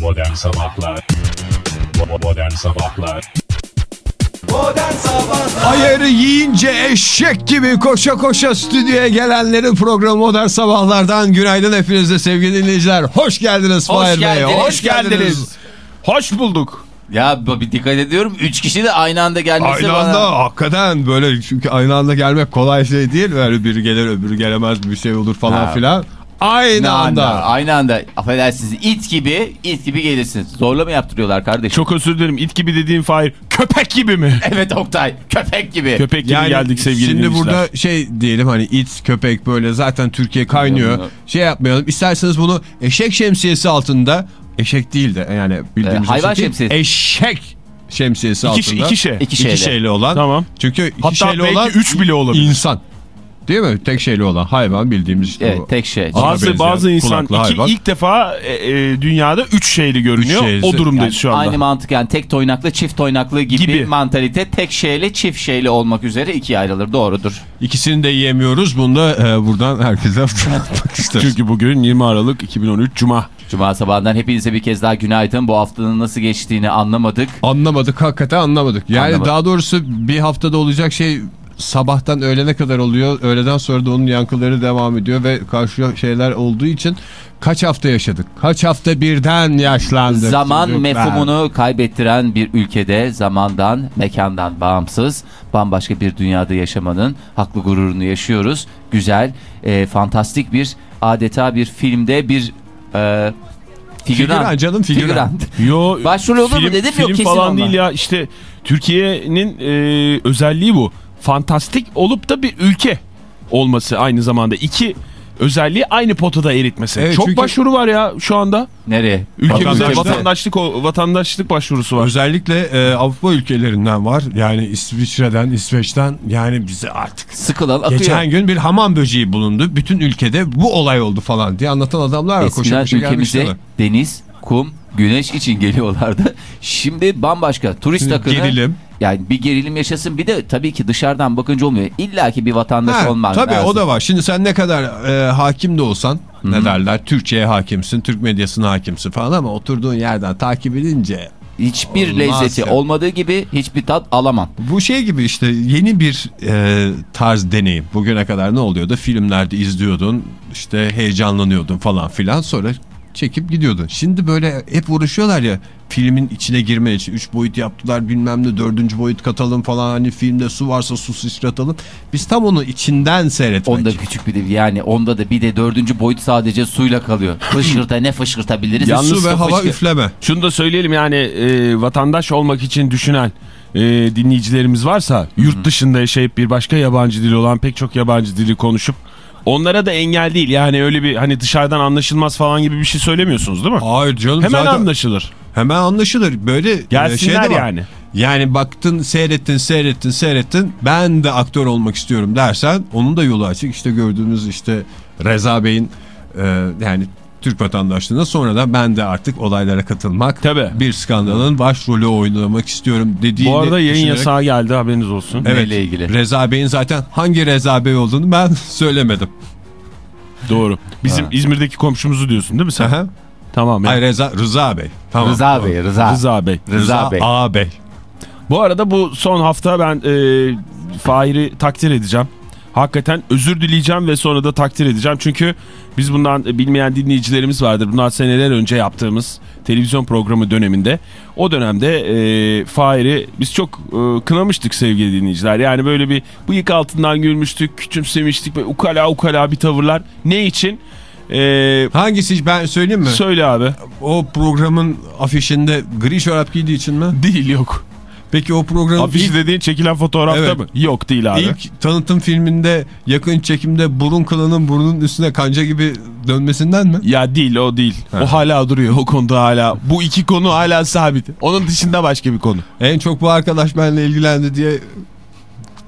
Modern Sabahlar Modern Sabahlar Ayarı yiyince eşek gibi koşa koşa stüdyoya gelenlerin programı Modern Sabahlar'dan günaydın hepinize sevgili dinleyiciler. Hoş geldiniz Hoş Fahir Bey. geldiniz. Hoş geldiniz. Hoş bulduk. Ya bir dikkat ediyorum. Üç kişi de aynı anda gelmesi Aynı bana. anda hakikaten böyle çünkü aynı anda gelmek kolay şey değil. Böyle biri gelir öbürü gelemez bir şey olur falan Ha. filan. Aynı anda. Aynı anda. Affedersiniz it gibi it gibi gelirsin. Zorla mı yaptırıyorlar kardeşim? Çok özür dilerim. İt gibi dediğin Fahir. Köpek gibi mi? Evet Oktay. Köpek gibi. Köpek gibi Yani geldik sevgili Şimdi dinleyiciler. burada şey diyelim hani it köpek böyle zaten Türkiye kaynıyor. Şey yapmayalım. İsterseniz bunu eşek şemsiyesi altında eşek değil de yani bildiğimiz Ee, hayvan şemsiyesi. Eşek şemsiyesi İki, altında. iki şey. İki İki şeyle. şeyli olan. Tamam. Çünkü iki Hatta şeyli belki olan üç bile olabilir. insan. Değil mi? Tek şeyli olan hayvan bildiğimiz işte Evet tek şey. Bazı bazı insan iki, hayvan. ilk defa e, e, dünyada üç şeyli görünüyor. Üç o durumdayız Yani şu anda. Aynı mantık yani tek toynaklı çift toynaklı gibi, Gibi. mantalite tek şeyle çift şeyle olmak üzere ikiye ayrılır. Doğrudur. İkisini de yiyemiyoruz. Bunu da e, buradan herkese isteriz. Çünkü bugün 20 Aralık 2013 Cuma. Cuma sabahından hepinize bir kez daha günaydın. Bu haftanın nasıl geçtiğini anlamadık. Anlamadık hakikaten anlamadık. Yani Anlamadık. daha doğrusu bir haftada olacak şey sabahtan öğlene kadar oluyor. Öğleden sonra da onun yankıları devam ediyor ve karşı şeyler olduğu için kaç hafta yaşadık? Kaç hafta birden yaşlandık? Zaman çocuklar? mefhumunu kaybettiren bir ülkede zamandan, mekandan bağımsız bambaşka bir dünyada yaşamanın haklı gururunu yaşıyoruz. Güzel, e, fantastik bir adeta bir filmde bir e, figüran. Figüran canım, figüran. Yo, Başrol olur mu film, dedim, film yok, kesin falan olmaz. değil ya işte Türkiye'nin e, özelliği bu. Fantastik olup da bir ülke olması aynı zamanda. iki özelliği aynı potada eritmesi. Evet, Çok çünkü- başvuru var ya şu anda. Nereye? Ülkemize Vatandaşlık- vatandaşlık başvurusu var. Özellikle e, Avrupa ülkelerinden var. Yani İsviçre'den, İsveç'ten yani bize artık Sıkılan akıyor. Geçen gün bir hamam böceği bulundu. Bütün ülkede bu olay oldu falan diye anlatan adamlar var. Eskiden ülkemize gelmişler. deniz, kum, güneş için geliyorlardı. Şimdi bambaşka. Turist Şimdi akını. gerilim. Yani bir gerilim yaşasın bir de tabii ki dışarıdan bakınca olmuyor. İlla ki bir vatandaş Ha, olmak tabii lazım. o da var. Şimdi sen ne kadar e, hakim de olsan ne derler Türkçe'ye hakimsin, Türk medyasına hakimsin falan ama oturduğun yerden takip edince Hiçbir Olmaz lezzeti ya. olmadığı gibi hiçbir tat alamam. bu şey gibi işte yeni bir e, tarz deneyim. Bugüne kadar ne oluyordu? Filmlerde izliyordun, işte heyecanlanıyordun falan filan sonra çekip gidiyordun. Şimdi böyle hep uğraşıyorlar ya filmin içine girme için. Üç boyut yaptılar bilmem ne dördüncü boyut katalım falan hani filmde su varsa su sıçratalım. Biz tam onu içinden seyretmek. Onda küçük bir de yani onda da bir de dördüncü boyut sadece suyla kalıyor. Fışkırta ne fışkırtabiliriz? Yalnız su ve hava fışkır- üfleme. Şunu da söyleyelim yani e, vatandaş olmak için düşünen e, dinleyicilerimiz varsa yurt dışında yaşayıp bir başka yabancı dili olan pek çok yabancı dili konuşup onlara da engel değil. Yani öyle bir hani dışarıdan anlaşılmaz falan gibi bir şey söylemiyorsunuz değil mi? Hayır canım Hemen zaten anlaşılır. hemen anlaşılır. Böyle e, Gelsinler şey yani. Yani baktın seyrettin seyrettin seyrettin ben de aktör olmak istiyorum dersen onun da yolu açık. İşte gördüğünüz işte Reza Bey'in e, yani Türk vatandaşlığına sonra da ben de artık olaylara katılmak Tabii. bir skandalın başrolü oynamak istiyorum dediğini Bu arada yayın düşünerek- yasağı geldi haberiniz olsun. Evet, Neyle ilgili? Reza Bey'in zaten hangi Reza Bey olduğunu ben söylemedim. Doğru. Bizim İzmir'deki komşumuzu diyorsun değil mi sen? Aha. Tamam. ya. Ay Reza, Rıza Bey. Tamam. Rıza Bey, Rıza. Rıza Bey. Rıza Bey. A Bey. Bu arada bu son hafta ben e, Fahir'i takdir edeceğim. Hakikaten özür dileyeceğim ve sonra da takdir edeceğim. Çünkü biz bundan bilmeyen dinleyicilerimiz vardır. Bunlar seneler önce yaptığımız televizyon programı döneminde. O dönemde e, Fahir'i biz çok e, kınamıştık sevgili dinleyiciler. Yani böyle bir bıyık altından gülmüştük, küçümsemiştik. Böyle ukala ukala bir tavırlar. Ne için? E, Hangisi ben söyleyeyim mi? söyle abi. O programın afişinde gri çorap giydiği için mi? Değil yok. Peki o programın Afişi ilk, dediğin çekilen fotoğrafta Evet. mı? Yok değil abi. ilk tanıtım filminde yakın çekimde burun kılının burnunun üstüne kanca gibi dönmesinden mi? Ya değil o değil. Ha. O hala duruyor o konuda hala. Bu iki konu hala sabit. Onun dışında başka bir konu. En çok bu arkadaş benimle ilgilendi diye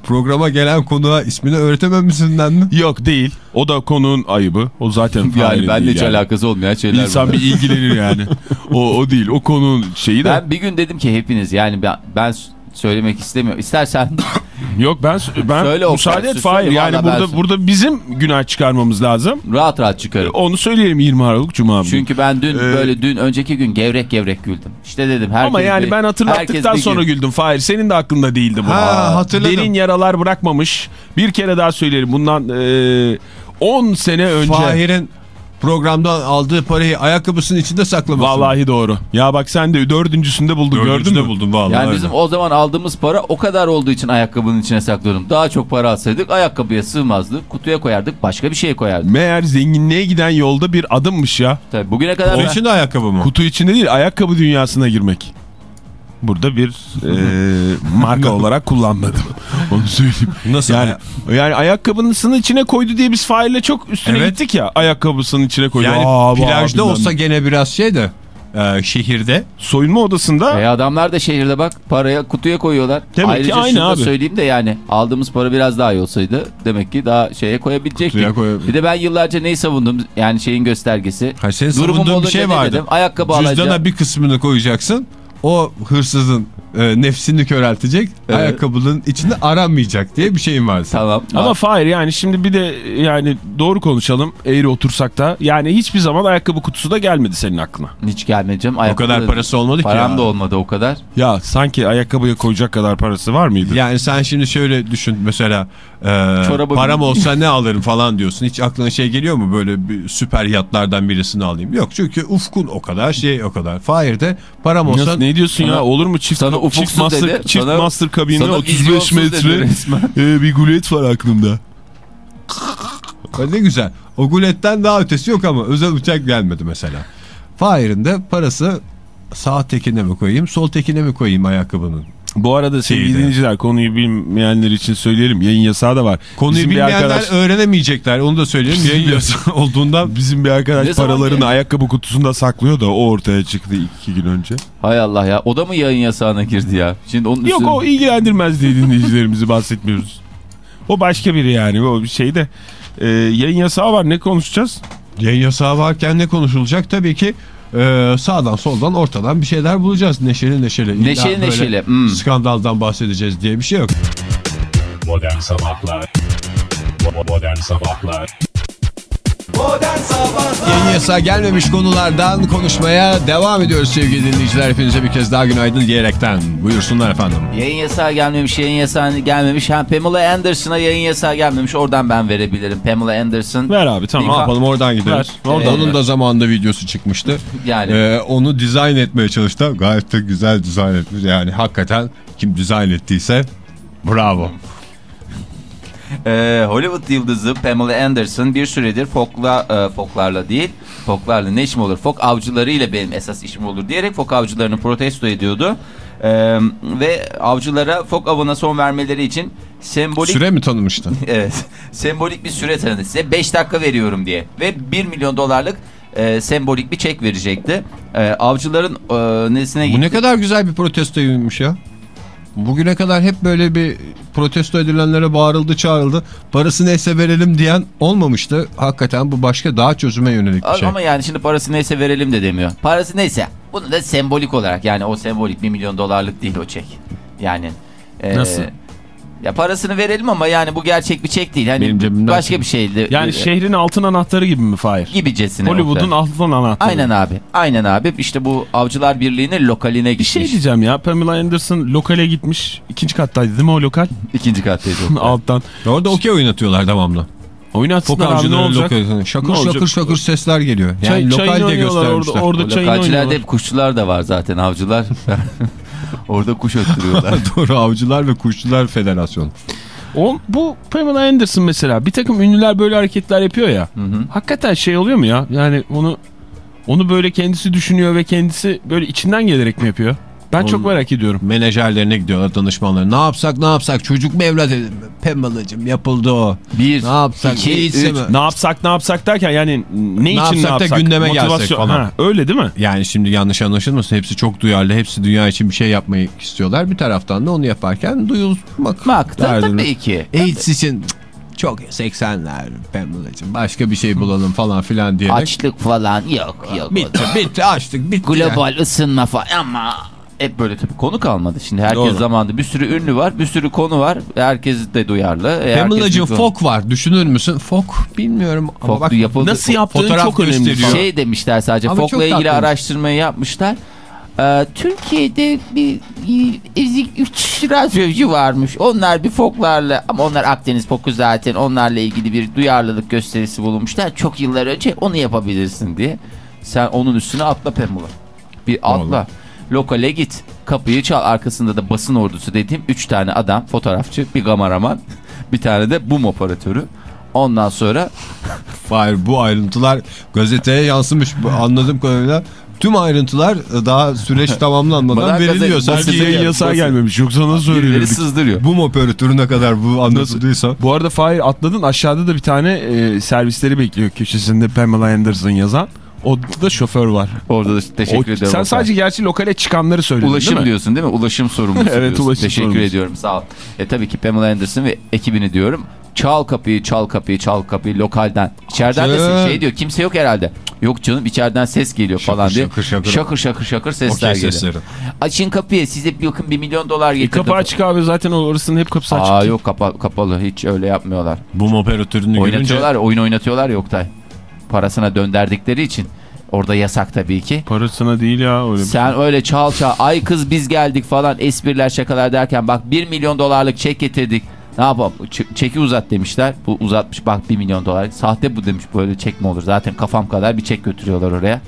programa gelen konuğa ismini öğretememesinden mi? Yok değil. O da konunun ayıbı. O zaten Yani benle hiç yani. alakası olmayan şeyler İnsan bunlar. bir ilgilenir yani. o, o değil. O konunun şeyi de. Ben bir gün dedim ki hepiniz yani ben, ben söylemek istemiyor. İstersen Yok ben ben Söyle müsaade et Fahir. Yani burada söyle. burada bizim günah çıkarmamız lazım. rahat rahat çıkarım. Onu söyleyelim 20 Aralık Cuma günü. Çünkü ben dün Ee, böyle dün önceki gün gevrek gevrek güldüm. İşte dedim herkes Ama yani bir- ben hatırlattıktan sonra gün- güldüm Fahir. Senin de aklında değildi bu. Ha, hatırladım. Derin yaralar bırakmamış. Bir kere daha söyleyelim. Bundan e, 10 sene önce. Fahir'in programdan aldığı parayı ayakkabısının içinde saklaması. Vallahi doğru. Ya bak sen de dördüncüsünde buldun gördün mü? buldum vallahi. Yani öyle. bizim o zaman aldığımız para o kadar olduğu için ayakkabının içine saklıyordum. Daha çok para alsaydık ayakkabıya sığmazdı. Kutuya koyardık başka bir şeye koyardık. Meğer zenginliğe giden yolda bir adımmış ya. Tabii bugüne kadar Onun ben- için de ayakkabı mı? Kutu içinde değil ayakkabı dünyasına girmek. Burada bir e, marka olarak kullanmadım. Onu söyleyeyim. Nasıl? Yani, yani ayakkabısının içine koydu diye biz Fahir'le çok üstüne Evet. gittik ya. Ayakkabısının içine koydu. Yani Aa, plajda olsa gene biraz şey de e, şehirde. Soyunma odasında E adamlar da şehirde bak paraya kutuya koyuyorlar. Demek ki Ayrıca aynı şunu da abi. söyleyeyim de yani aldığımız para biraz daha iyi olsaydı demek ki daha şeye koyabilecektik. Kutuya koy- Bir de ben yıllarca neyi savundum yani şeyin göstergesi. Hayır, senin Durumum savunduğun bir şey vardı. dedim? Ayakkabı Cüzdana alacağım. bir kısmını koyacaksın. O hırsızın e, nefsini köreltecek. Evet. Ayakkabının içinde aramayacak diye bir şeyin var. Tamam. Ama Fahir yani şimdi bir de yani doğru konuşalım eğri otursak da yani hiçbir zaman ayakkabı kutusu da gelmedi senin aklına. hiç gelmeyeceğim. O kadar parası olmadı ki Param da olmadı o kadar. Ya sanki ayakkabıya koyacak kadar parası var mıydı? Yani sen şimdi şöyle düşün mesela e, Çorabı param olsa ne alırım falan diyorsun. Hiç aklına şey geliyor mu böyle bir süper yatlardan birisini alayım? Yok çünkü ufkun o kadar şey o kadar. Fahir'de param olsa Nasıl, ne diyorsun Sana- ya olur mu çift, sana çift ufuksuz master, dedi, çift sana- master kabini sana 35 vizyonsuz dedi metre e, bir gulet var aklımda. Ha, ne güzel. O guletten daha ötesi yok ama özel uçak gelmedi mesela. Fahir'in de parası sağ tekine mi koyayım sol tekine mi koyayım ayakkabının? Bu arada sevgili dinleyiciler konuyu bilmeyenler için söyleyelim yayın yasağı da var. Konuyu Bizim bilmeyenler arkadaş- öğrenemeyecekler onu da söyleyeyim. Yayın yasağı olduğundan Bizim bir arkadaş paralarını yani? ayakkabı kutusunda saklıyor da o ortaya çıktı iki gün önce. Hay Allah ya. O da mı yayın yasağına girdi ya? Şimdi onun Yok üstüne- o ilgilendirmez diye dinleyicilerimizi bahsetmiyoruz. O başka biri yani o bir şeyde. Ee, yayın yasağı var ne konuşacağız? yayın yasağı varken ne konuşulacak? Tabii ki e, sağdan soldan ortadan bir şeyler bulacağız. Neşeli neşeli. İlla Neşeli hmm. Skandaldan bahsedeceğiz diye bir şey yok. Modern Sabahlar Modern Sabahlar Yayın yasağı gelmemiş konulardan konuşmaya devam ediyoruz sevgili dinleyiciler. Hepinize bir kez daha günaydın diyerekten. Buyursunlar efendim. Yayın yasağı gelmemiş, yayın yasağı gelmemiş. Hem Pamela Anderson'a yayın yasağı gelmemiş. Oradan ben verebilirim. Pamela Anderson. Ver abi tamam. Ne yapalım oradan gidelim. Ver, oradan Onun ver. da zamanında videosu çıkmıştı. Yani. Ee, onu dizayn etmeye çalıştı. Gayet de güzel dizayn etmiş. Yani hakikaten kim dizayn ettiyse bravo. Ee, Hollywood yıldızı Pamela Anderson bir süredir fokla, e, foklarla değil, foklarla ne işim olur, fok avcılarıyla benim esas işim olur diyerek fok avcılarını protesto ediyordu. Ee, ve avcılara fok avına son vermeleri için sembolik Süre mi tanımıştı? evet, sembolik bir süre tanıdı size 5 dakika veriyorum diye ve 1 milyon dolarlık e, sembolik bir çek verecekti. E, avcıların e, nesine gitti. Bu ne kadar güzel bir protestoymuş ya. Bugüne kadar hep böyle bir protesto edilenlere bağırıldı çağrıldı. Parası neyse verelim diyen olmamıştı. Hakikaten bu başka daha çözüme yönelik bir şey. Ama yani şimdi parası neyse verelim de demiyor. Parası neyse. Bunu da sembolik olarak yani o sembolik 1 milyon dolarlık değil o çek. Yani. e, Nasıl? Ya parasını verelim ama yani bu gerçek bir çek değil. Hani Benim başka bir şeydi. Yani E, şehrin altın anahtarı gibi mi Fahir? gibicesine. Hollywood'un altın anahtarı. Aynen abi. Aynen abi. İşte bu Avcılar Birliği'nin lokaline Bir gitmiş. şey diyeceğim ya Pamela Anderson lokale gitmiş. ikinci kattaydı değil mi o lokal? İkinci kattaydı. Alttan. Orada okey oynatıyorlar devamlı. Oynatsınlar abi ne olacak? lokalitesine. Şakır Ne şakır olacak? şakır sesler geliyor. Yani Çay, lokal diye oynuyorlar orada, göstermişler. orada çayını Lokalcilerde oynuyorlar. hep kuşçular da var zaten avcılar. Orada kuş öttürüyorlar. Doğru Avcılar ve Kuşçular Federasyonu. O, bu Pamela Anderson mesela bir takım ünlüler böyle hareketler yapıyor ya. Hakikaten şey oluyor mu ya? Yani onu onu böyle kendisi düşünüyor ve kendisi böyle içinden gelerek mi yapıyor? Ben çok merak ediyorum. Menajerlerine gidiyorlar danışmanları. Ne yapsak ne yapsak çocuk mu evlat edin? Pembalacım yapıldı o. Bir, Ne yapsak iki, iyisi üç. mi? Ne yapsak ne yapsak derken yani ne, için yapsak ne da yapsak? gündeme gelsek Motivasyon- falan. Ha, öyle değil mi? Yani şimdi yanlış anlaşılmasın. Hepsi çok duyarlı. Hepsi dünya için bir şey yapmayı istiyorlar. Bir taraftan da onu yaparken duyulmak. Bak da tabii ki. AIDS için çok 80'ler Pembalacım. Başka bir şey bulalım falan filan diyerek. Açlık falan yok yok. Bitti bitti açtık bitti. Global ısınma falan ama hep böyle tabii konu kalmadı. Şimdi herkes Doğru. zamanında bir sürü ünlü var, bir sürü konu var. Herkes de duyarlı. E, Pamela'cığım fok var. Düşünür müsün? Fok bilmiyorum. Ama Fok bak yapıldı. Nasıl yaptığın fotoğraf çok önemli. gösteriyor. Şey demişler sadece fokla ilgili tatlıymış. araştırmayı yapmışlar. Ee, Türkiye'de bir ezik 3 radyocu varmış. Onlar bir foklarla ama onlar Akdeniz foku zaten onlarla ilgili bir duyarlılık gösterisi bulunmuşlar. Çok yıllar önce onu yapabilirsin diye. Sen onun üstüne atla Pamela. Bir atla. Lokale git. Kapıyı çal. Arkasında da basın ordusu dediğim 3 tane adam. Fotoğrafçı, bir kameraman, bir tane de bum operatörü. Ondan sonra Hayır bu ayrıntılar gazeteye yansımış anladığım kadarıyla. Tüm ayrıntılar daha süreç tamamlanmadan veriliyor. Sanki yayın yasağı gelmemiş. Yoksa nasıl öğrenirdik? sızdırıyor. bu operatörüne kadar bu anlatıldıysa. Bu arada Fahir atladın aşağıda da bir tane e, servisleri bekliyor köşesinde Pamela Anderson yazan. O da şoför var. Orada da teşekkür O- ediyorum. sen sadece gerçi lokale çıkanları söyledin Ulaşım değil mi? diyorsun değil mi? Ulaşım sorumlusu Evet, diyorsun. ulaşım Teşekkür sorumlusu. ediyorum sağ ol. E tabii ki Pamela Anderson ve ekibini diyorum. Çal kapıyı, çal kapıyı, çal kapıyı lokalden. İçeriden de Canım. şey diyor kimse yok herhalde. Yok canım içeriden ses geliyor falan diye. şakır şakır. şakır şakır şakır sesler Okey geliyor. sesleri. Açın kapıyı size bir bakın bir milyon dolar E, getirdim. kapı açık abi zaten orasının hep kapısı açık. Aa yok kapa- kapalı hiç öyle yapmıyorlar. Bu operatörünü görünce Oynatıyorlar oyun oynatıyorlar ya Oktay. Parasına dönderdikleri için. Orada yasak tabii ki. Parasına değil ya öyle. bir- Sen öyle çal çal ay kız biz geldik falan espriler şakalar derken bak 1 milyon dolarlık çek getirdik. Ne yapalım Ç- çeki uzat demişler. Bu uzatmış bak 1 milyon dolar. Sahte bu demiş böyle çek mi olur zaten kafam kadar bir çek götürüyorlar oraya.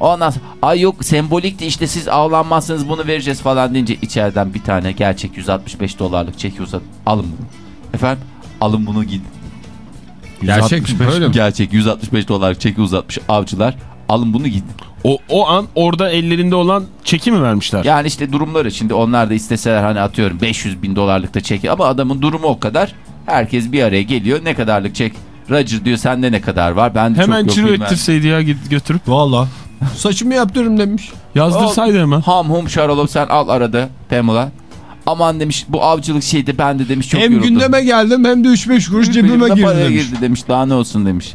Ondan sonra ay yok sembolikti işte siz avlanmazsanız bunu vereceğiz falan deyince içeriden bir tane gerçek 165 dolarlık çeki uzat. Alın bunu. Efendim alın bunu gidin. Gerçek 165 böyle mi? Gerçek 165 dolarlık çeki uzatmış avcılar. Alın bunu gidin. O, o an orada ellerinde olan çeki mi vermişler? Yani işte durumları şimdi onlar da isteseler hani atıyorum 500 bin dolarlık da çek ama adamın durumu o kadar. Herkes bir araya geliyor ne kadarlık çek. Roger diyor sende ne kadar var ben Hemen çok ben. ettirseydi ya git götürüp. Valla. Saçımı yaptırırım demiş. Yazdırsaydı hemen. Ham hum şarolop sen al arada Pamela. Aman demiş bu avcılık şeydi ben de demiş çok hem yoruldum. gündeme geldim hem de 3-5 kuruş cebime Cebime girdi demiş. girdi demiş daha ne olsun demiş.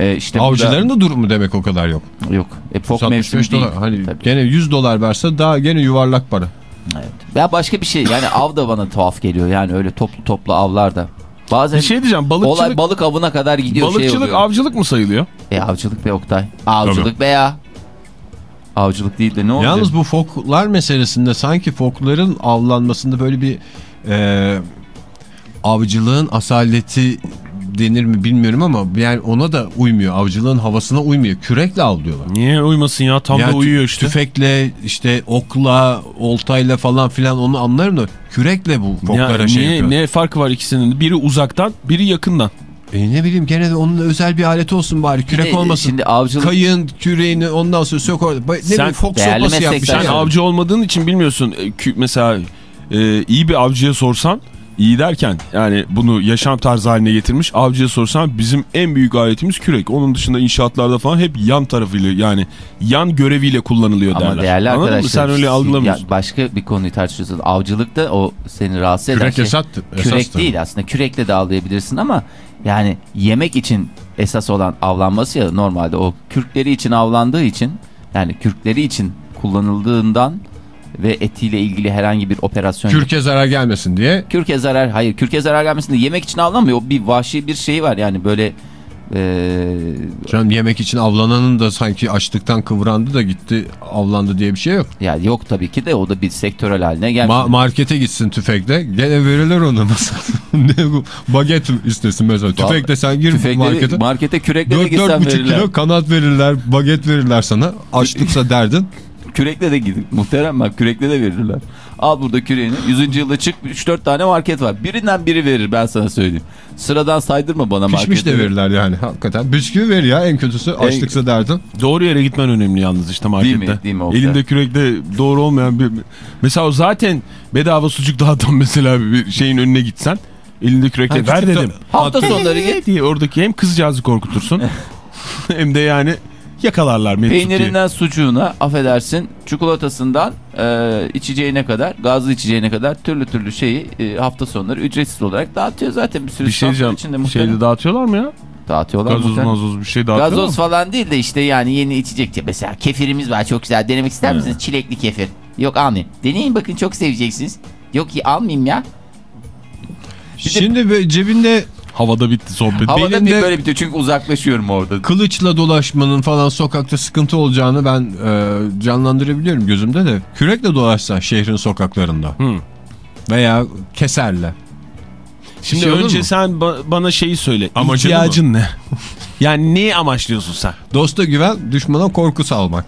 Ee, işte Avcıların da durumu demek o kadar yok. yok. E, fok mevsimi 65 değil. dolar. Hani Tabii. gene 100 dolar verse daha gene yuvarlak para. Evet. Ya başka bir şey yani av da bana tuhaf geliyor yani öyle toplu toplu avlar da. Bazen Bir şey diyeceğim balıkçılık, olay balık avına kadar gidiyor şey balıkçılık oluyor. avcılık mı sayılıyor? E avcılık be Oktay. Avcılık be ya. Avcılık değil de ne oldu? Yalnız bu foklar meselesinde sanki fokların avlanmasında böyle bir e, avcılığın asaleti denir mi bilmiyorum ama yani ona da uymuyor. Avcılığın havasına uymuyor. Kürekle avlıyorlar. Niye uymasın ya tam Ya da uyuyor işte. Tüfekle işte okla, oltayla falan filan onu anlarım da kürekle bu Ya foklara şey niye, yapıyor. ne farkı var ikisinin? Biri uzaktan biri yakından. E ne bileyim gene de onun özel bir aleti olsun bari. Kürek de olmasın. Şimdi avcılık Kayın küreğini ondan sonra sök orada. Ne Sen bileyim fok sopası yapmış. Sen Yani. avcı olmadığın için bilmiyorsun. E, Mesela e, iyi bir avcıya sorsan iyi derken yani bunu yaşam tarzı haline getirmiş avcıya sorsan bizim en büyük aletimiz kürek. Onun dışında inşaatlarda falan hep yan tarafıyla yani yan göreviyle kullanılıyor ama derler. değerli Anladın mı? arkadaşlar. Sen öyle algılamıyorsun. Ya başka bir konuyu tartışıyorsun. Avcılıkta o seni rahatsız eden Kürek şey. esas, Kürek esas tabii. değil aslında. Kürekle de avlayabilirsin ama yani yemek için esas olan avlanması ya normalde o kürkleri için avlandığı için yani kürkleri için kullanıldığından ve etiyle ilgili herhangi bir operasyon Kürke zarar gelmesin diye. Kürke zarar hayır kürke zarar gelmesin de yemek için avlanmıyor. O bir vahşi bir şey var yani böyle eee, Canım yemek için avlananın da sanki açlıktan kıvrandı da gitti avlandı diye bir şey yok. yani yok tabii ki de o da bir sektörel haline gelmiş. Ma- markete gitsin tüfekle gene verirler ona mesela. ne bu? Baget istesin mesela. Tüfekle sen gir Tüfekleri markete. markete kürekle de 4 gitsen 4,5 verirler. kilo kanat verirler, baget verirler sana. Açlıksa derdin. Kürekle de gidin. Muhterem bak kürekle de verirler. Al burada küreğini. 100. yılda çık 3-4 tane market var. Birinden biri verir ben sana söyleyeyim. Sıradan saydırma bana Pişmiş de verirler yani hakikaten. Bisküvi ver ya en kötüsü. Açlıksa derdin. Doğru yere gitmen önemli yalnız işte markette. Değil mi? Değil mi Oktay? Elinde kürekle doğru olmayan bir... Mesela zaten bedava sucuk dağıtan mesela bir şeyin önüne gitsen elinde kürekle Ha, ver dedim. Hafta sonları git. diye oradaki hem kızcağızı korkutursun hem de yani yakalarlar Mesut diye. Peynirinden sucuğuna affedersin çikolatasından e, içeceğine kadar gazlı içeceğine kadar türlü türlü şeyi e, hafta sonları ücretsiz olarak dağıtıyor zaten bir sürü Bir şey diyeceğim. içinde muhtemelen. Şeyde dağıtıyorlar mı ya? dağıtıyorlar Gazoz muhtemelen. mazoz bir şey dağıtıyorlar Gazoz mı? falan değil de işte yani yeni içecek diye. Mesela kefirimiz var çok güzel denemek ister misiniz? Çilekli kefir. Yok almayayım. Deneyin bakın çok seveceksiniz. Yok ki almayayım ya. Şimdi böyle cebinde Havada bitti sohbet. Havada Benim bir de- böyle bitiyor çünkü uzaklaşıyorum orada. kılıçla dolaşmanın falan sokakta sıkıntı olacağını ben e, canlandırabiliyorum gözümde de. Kürekle dolaşsan şehrin sokaklarında. Hı. Veya keserle. Şimdi şey önce mu? sen ba- bana şeyi söyle. Amacın İhtiyacın ne? yani neyi amaçlıyorsun sen? Dosta güven, düşmana korku salmak.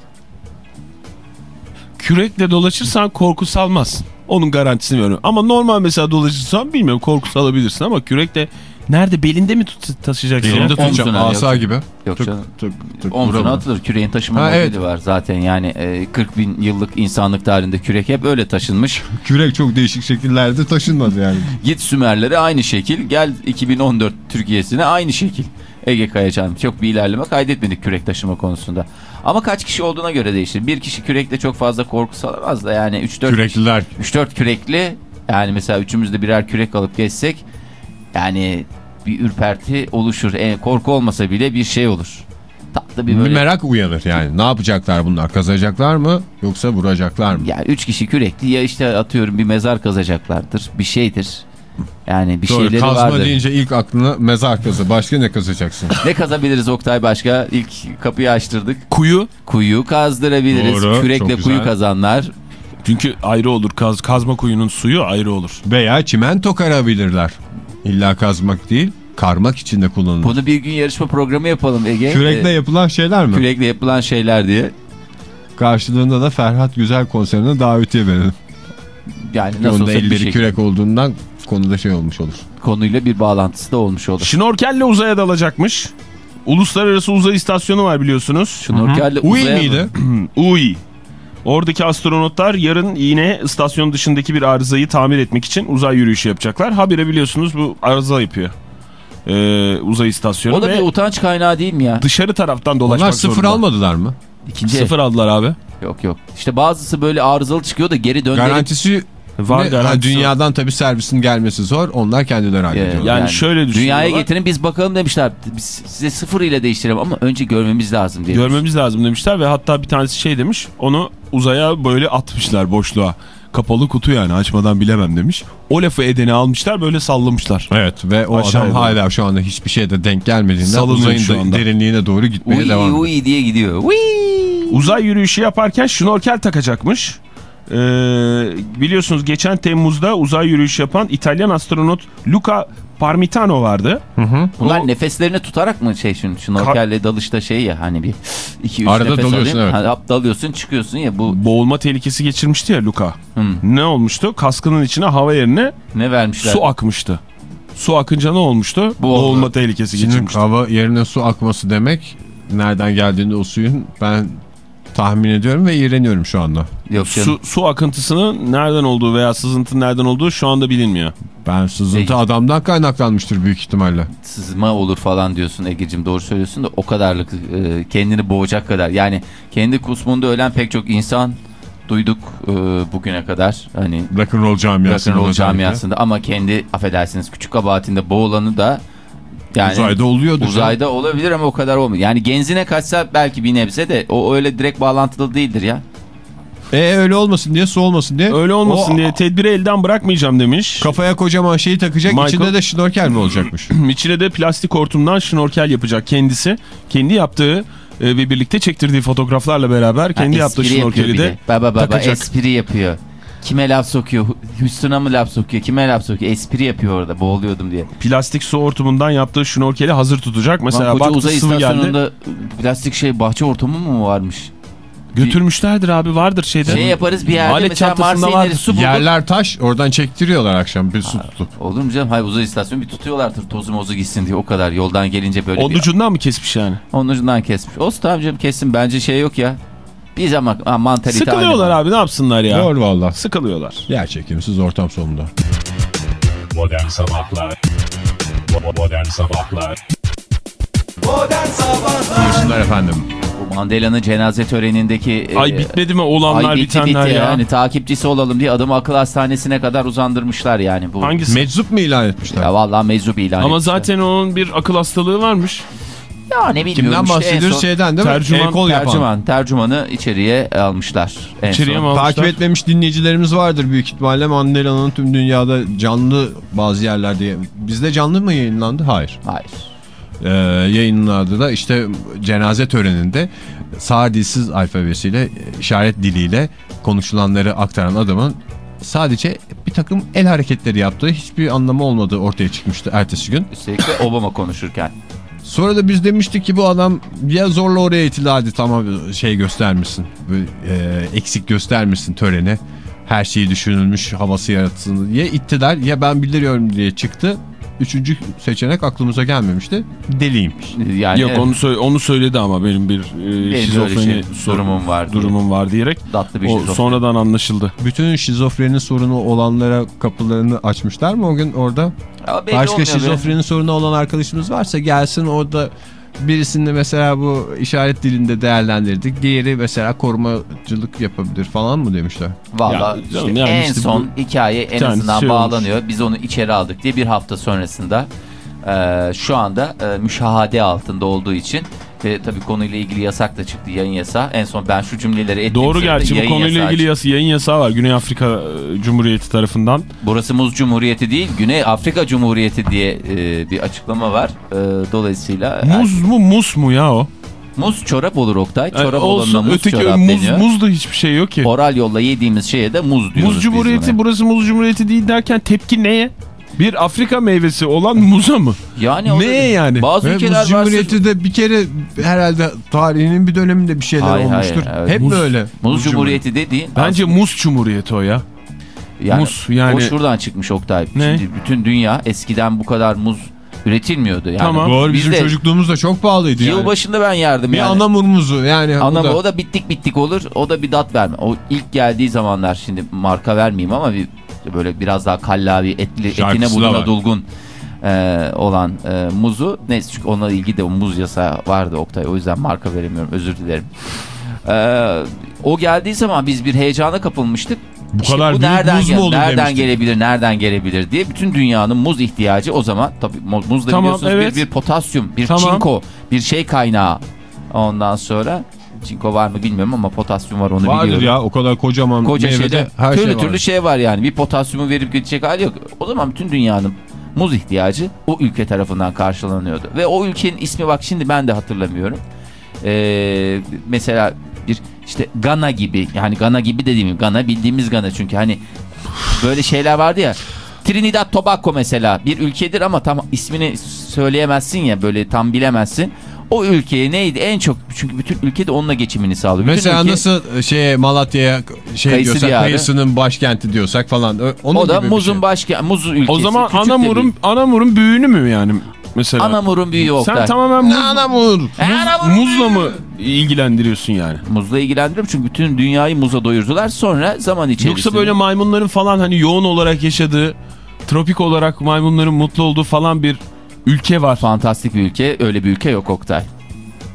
Kürekle dolaşırsan korku salmazsın. Onun garantisini veriyorum. Ama normal mesela dolaşırsan bilmiyorum korku salabilirsin ama kürekle nerede belinde mi tut taşıyacaksın? Elinde ya? tutacağım Omzuna asa gibi. Yok canım. tık, tık, Omzuna atılır. Küreğin taşıma Ha, modeli evet. var zaten. Yani e, 40 bin yıllık insanlık tarihinde kürek hep öyle taşınmış. Kürek çok değişik şekillerde taşınmadı yani. Git Sümerlere aynı şekil. Gel 2014 Türkiye'sine aynı şekil. Ege Kayacan çok bir ilerleme kaydetmedik kürek taşıma konusunda. Ama kaç kişi olduğuna göre değişir. Bir kişi kürekle çok fazla korku salamaz da yani 3-4 Kürekliler. 3-4 kürekli yani mesela üçümüz de birer kürek alıp geçsek yani bir ürperti oluşur. E, korku olmasa bile bir şey olur. Tatlı bir Bir böyle. merak uyanır yani. Ne yapacaklar bunlar? Kazayacaklar mı yoksa vuracaklar mı? Yani üç kişi kürekli ya işte atıyorum bir mezar kazacaklardır. Bir şeydir. Yani bir Doğru, şeyleri kazma vardır. deyince ilk aklına mezar kazı. Başka ne kazacaksın? Ne kazabiliriz Oktay başka? İlk kapıyı açtırdık. Kuyu. Kuyu kazdırabiliriz. Doğru, Kürekle kuyu kazanlar. Çünkü ayrı olur. Kaz, kazma kuyunun suyu ayrı olur. Veya çimento karabilirler. İlla kazmak değil, karmak için de kullanılır. Bunu bir gün yarışma programı yapalım Ege. Kürekle Ee, yapılan şeyler mi? kürekle yapılan şeyler diye. Karşılığında da Ferhat Güzel konserine davetiye verelim. Yani nasıl Onda elleri şekilde kürek olduğundan konuda şey olmuş olur. konuyla bir bağlantısı da olmuş olur. Şnorkelle uzaya dalacakmış. Uluslararası uzay istasyonu var biliyorsunuz. Şnorkelle Uy uzaya miydi? UI. Oradaki astronotlar yarın yine istasyon dışındaki bir arızayı tamir etmek için uzay yürüyüşü yapacaklar. Habire biliyorsunuz bu arıza yapıyor. Ee, uzay istasyonu O da bir utanç kaynağı değil mi ya? dışarı taraftan dolaşmak Onlar sıfır zorunda. almadılar mı? İkinci Sıfır aldılar abi. Yok yok. İşte bazısı böyle arızalı çıkıyor da geri döndürüp Garantisi Var ne? garantisi. Ha, dünyadan tabii servisin gelmesi zor. Onlar kendileri hallediyorlar. Yani şöyle düşünüyorlar. Dünyaya getirin biz bakalım demişler. Biz size sıfır ile değiştirelim ama önce görmemiz lazım diye. Görmemiz lazım demişler ve hatta bir tanesi şey demiş onu uzaya böyle atmışlar boşluğa. Kapalı kutu yani açmadan bilemem demiş. O lafı edeni almışlar böyle sallamışlar. Evet ve o Aşağıya adam hala şu anda hiçbir şeyde denk gelmediğinden Salınıyor uzayın şu da anda. derinliğine doğru gitmeye Uy devam ediyor. uy diye gidiyor. Uy. Uzay yürüyüşü yaparken şnorkel takacakmış. Ee, biliyorsunuz geçen Temmuz'da uzay yürüyüşü yapan İtalyan astronot Luca Parmitano vardı. Bunlar O- nefeslerini tutarak mı şey şu şnorkelle dalışta şey ya hani bir iki üç Arada nefes dalıyorsun, alayım. evet. Ha, hop dalıyorsun çıkıyorsun ya bu Boğulma tehlikesi geçirmişti ya Luca. Hmm. Ne olmuştu? Kaskının içine hava yerine ne vermişler? su akmıştı. Su akınca ne olmuştu? Boğuldu. Boğulma tehlikesi Şimdi geçirmişti. hava yerine su akması demek nereden geldiğinde o suyun ben tahmin ediyorum ve iğreniyorum şu anda. Yok canım. Su, su akıntısının nereden olduğu veya sızıntının nereden olduğu şu anda bilinmiyor. Ben sızıntı Peki. adamdan kaynaklanmıştır büyük ihtimalle. Sızma olur falan diyorsun Ege'cim doğru söylüyorsun da o kadarlık e, kendini boğacak kadar. Yani kendi kusmunda ölen pek çok insan duyduk e, bugüne kadar. Hani Rock'n'roll camiasında. rock'n'roll camiasında ama kendi affedersiniz küçük kabahatinde boğulanı da yani Uzayda oluyordu. Uzayda olabilir ama o kadar olmuyor. Yani genzine kaçsa belki bir nebze de o öyle direkt bağlantılı değildir ya. E öyle olmasın diye su olmasın diye. Öyle olmasın O diye tedbiri elden bırakmayacağım demiş. Kafaya kocaman şeyi takacak Michael- içinde de şnorkel mi olacakmış? İçine de plastik hortumdan şnorkel yapacak kendisi. Kendi yaptığı e, ve birlikte çektirdiği fotoğraflarla beraber kendi Ha, yaptığı şnorkeli de de. Baba baba takacak. espri yapıyor. Kime laf sokuyor? Houston'a mı laf sokuyor? Kime laf sokuyor? Espri yapıyor orada boğuluyordum diye. plastik su hortumundan yaptığı şnorkeli hazır tutacak. Mesela Lan baktı uzay sıvı geldi. istasyonunda plastik şey bahçe ortamı mı varmış? Götürmüşlerdir abi vardır şeyde. Şey yaparız bir yerde Alet mesela Mars'a var. ineriz su bulduk. Yerler taş oradan çektiriyorlar akşam bir su tutup. Olur mu canım? Hayır uzay istasyonu bir tutuyorlardır tozu mozu gitsin diye o kadar. Yoldan gelince böyle Onun bir... ucundan mı kesmiş yani? Onun ucundan kesmiş. Olsun tamam canım kessin. Bence şey yok ya. Biz ama ha, mantalite Sıkılıyorlar aynı. abi ne yapsınlar ya? Doğru valla. Sıkılıyorlar. Yer çekimsiz ortam sonunda. Modern Sabahlar Bo- Modern Sabahlar Buyursunlar efendim. Bu Mandela'nın cenaze törenindeki... e, Ay bitmedi mi olanlar Ay bitti bitenler bitti ya? yani takipçisi olalım diye adamı akıl hastanesine kadar uzandırmışlar yani. Bu. Hangisi? Meczup mu ilan etmişler? Ya vallahi meczup ilan Ama etmişler. zaten onun bir akıl hastalığı varmış. Ya ne bilmiyorum Kimden işte bahsediyoruz? son Şeyden değil mi? Tercüman- yapan. tercüman, tercümanı içeriye almışlar. En İçeriye son. mi almışlar? Takip etmemiş dinleyicilerimiz vardır büyük ihtimalle. Mandela'nın tüm dünyada canlı bazı yerlerde. Bizde canlı mı yayınlandı? Hayır. Hayır. Ee, yayınlandı da işte cenaze töreninde sağ dilsiz alfabesiyle, işaret diliyle konuşulanları aktaran adamın sadece bir takım el hareketleri yaptığı hiçbir anlamı olmadığı ortaya çıkmıştı ertesi gün. Üstelik de Obama konuşurken. Sonra da biz demiştik ki bu adam ya zorla oraya itildi hadi tamam şey göstermişsin. Böyle, e, eksik göstermişsin törene. Her şeyi düşünülmüş havası yaratılsın diye ittiler. Ya ben bildiriyorum diye çıktı. Üçüncü seçenek aklımıza gelmemişti. Deliymiş. Yani Yok onu, söyle, onu söyledi ama benim bir e, öyle şizofreni şey- durumum var diye. Durumum var diyerek. tatlı bir O sonradan anlaşıldı. Bütün şizofreni sorunu olanlara kapılarını açmışlar mı o gün orada? Başka olmuyor be. şizofreni sorunu olan arkadaşımız varsa gelsin orada birisini mesela bu işaret dilinde değerlendirdik. Diğeri mesela korumacılık yapabilir falan mı demişler. Valla Ya, işte yani en işte son bu- hikaye en tanesi azından şey olmuş. bağlanıyor. Biz onu içeri aldık diye bir hafta sonrasında e, şu anda e, müşahade altında olduğu için ve tabii konuyla ilgili yasak da çıktı yayın yasağı. En son ben şu cümleleri ettim. Doğru gerçi bu konuyla yasağı ilgili çıktı. yas yayın yasağı var. Güney Afrika e, Cumhuriyeti tarafından. Burası Muz Cumhuriyeti değil Güney Afrika Cumhuriyeti diye e, bir açıklama var. E, dolayısıyla Muz mu mus mu ya o? muz çorap olur Oktay. Yani Çorap olsun olanına muz öteki çorap muz, deniyor. muz da hiçbir şey yok ki. Oral yolla yediğimiz şeye de muz diyoruz Muz Cumhuriyeti burası Muz Cumhuriyeti değil derken tepki neye? Bir Afrika meyvesi olan muza mı? Yani Neye yani? Bazı Ve ülkeler Muz varsa Cumhuriyeti de bir kere herhalde tarihinin bir döneminde bir şeyler Hayır, olmuştur. hayır, evet. Hep Muz- böyle. Muz Cumhuriyeti dediğin Bence aslında- Muz Cumhuriyeti o ya. yani, muz, yani- O şuradan çıkmış Oktay. Ne? Şimdi bütün dünya eskiden bu kadar muz üretilmiyordu. Yani Tamam. Doğru biz bizim de çocukluğumuzda çok pahalıydı yani. Yılbaşında ben yerdim Bir yani. anamur muzu yani. Anam o da- o da bittik bittik olur. O da bir dat verme. O ilk geldiği zamanlar şimdi marka vermeyeyim ama bir böyle biraz daha kallavi etli Şarkısı etine buduna dolgun e, olan e, muzu neyse çünkü onunla ilgili de muz yasağı vardı Oktay. O yüzden marka veremiyorum. Özür dilerim. E, o geldiği zaman biz bir heyecana kapılmıştık. Bu İşte kadar bu büyük nereden, muz mu olur nereden demiştik. gelebilir, nereden gelebilir diye bütün dünyanın muz ihtiyacı o zaman tabii mu- muz da Tamam, biliyorsunuz evet. bir, bir potasyum, bir Tamam. çinko, bir şey kaynağı. Ondan sonra çinko var mı bilmiyorum ama potasyum var onu Vardır biliyorum. ya o kadar kocaman Koca şeyde her türlü şey var. türlü şey var yani. Bir potasyumu verip gidecek hali yok. O zaman bütün dünyanın muz ihtiyacı o ülke tarafından karşılanıyordu. Ve o ülkenin ismi bak şimdi ben de hatırlamıyorum. Ee, mesela bir işte Gana gibi yani Gana gibi dediğim Gana bildiğimiz Gana çünkü hani böyle şeyler vardı ya. Trinidad Tobago mesela bir ülkedir ama tam ismini söyleyemezsin ya böyle tam bilemezsin. O ülkeye neydi en çok çünkü bütün ülke de onunla geçimini sağlıyor. Bütün Mesela ülke- nasıl şey Malatya'ya şey Kayısı diyorsak diyarı. kayısının başkenti diyorsak falan. Onun o da muzun şey. başka muz ülkesi. O zaman Anamur'un. Anamur'un büyüğünü mü yani mesela? Anamur'un büyüğü Oktay. Sen tamamen muz, Anamur. muzla mı ilgilendiriyorsun yani? Muzla ilgilendiriyorum çünkü bütün dünyayı muza doyurdular. Sonra zaman içerisinde. Yoksa böyle maymunların falan hani yoğun olarak yaşadığı, tropik olarak maymunların mutlu olduğu falan bir ülke var. fantastik bir ülke. Öyle bir ülke yok Oktay.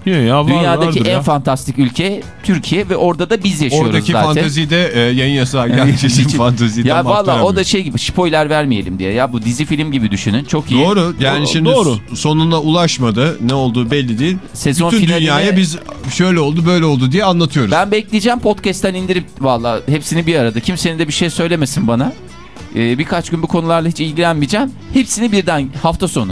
Ya, ya var, Dünyadaki en ya. fantastik ülke Türkiye ve orada da biz yaşıyoruz Oradaki zaten. fantezide e, yayın yasağı geldiği için fanteziden Ya valla o da şey gibi spoiler vermeyelim diye. Ya bu dizi film gibi düşünün. Çok iyi. Doğru. Yani Do- şimdi doğru. sonuna ulaşmadı. Ne olduğu belli değil. Sezon Bütün finaline- dünyaya biz şöyle oldu böyle oldu diye anlatıyoruz. Ben bekleyeceğim podcast'ten indirip valla hepsini bir arada. Kimsenin de bir şey söylemesin bana. Ee, birkaç gün bu konularla hiç ilgilenmeyeceğim. Hepsini birden hafta sonu.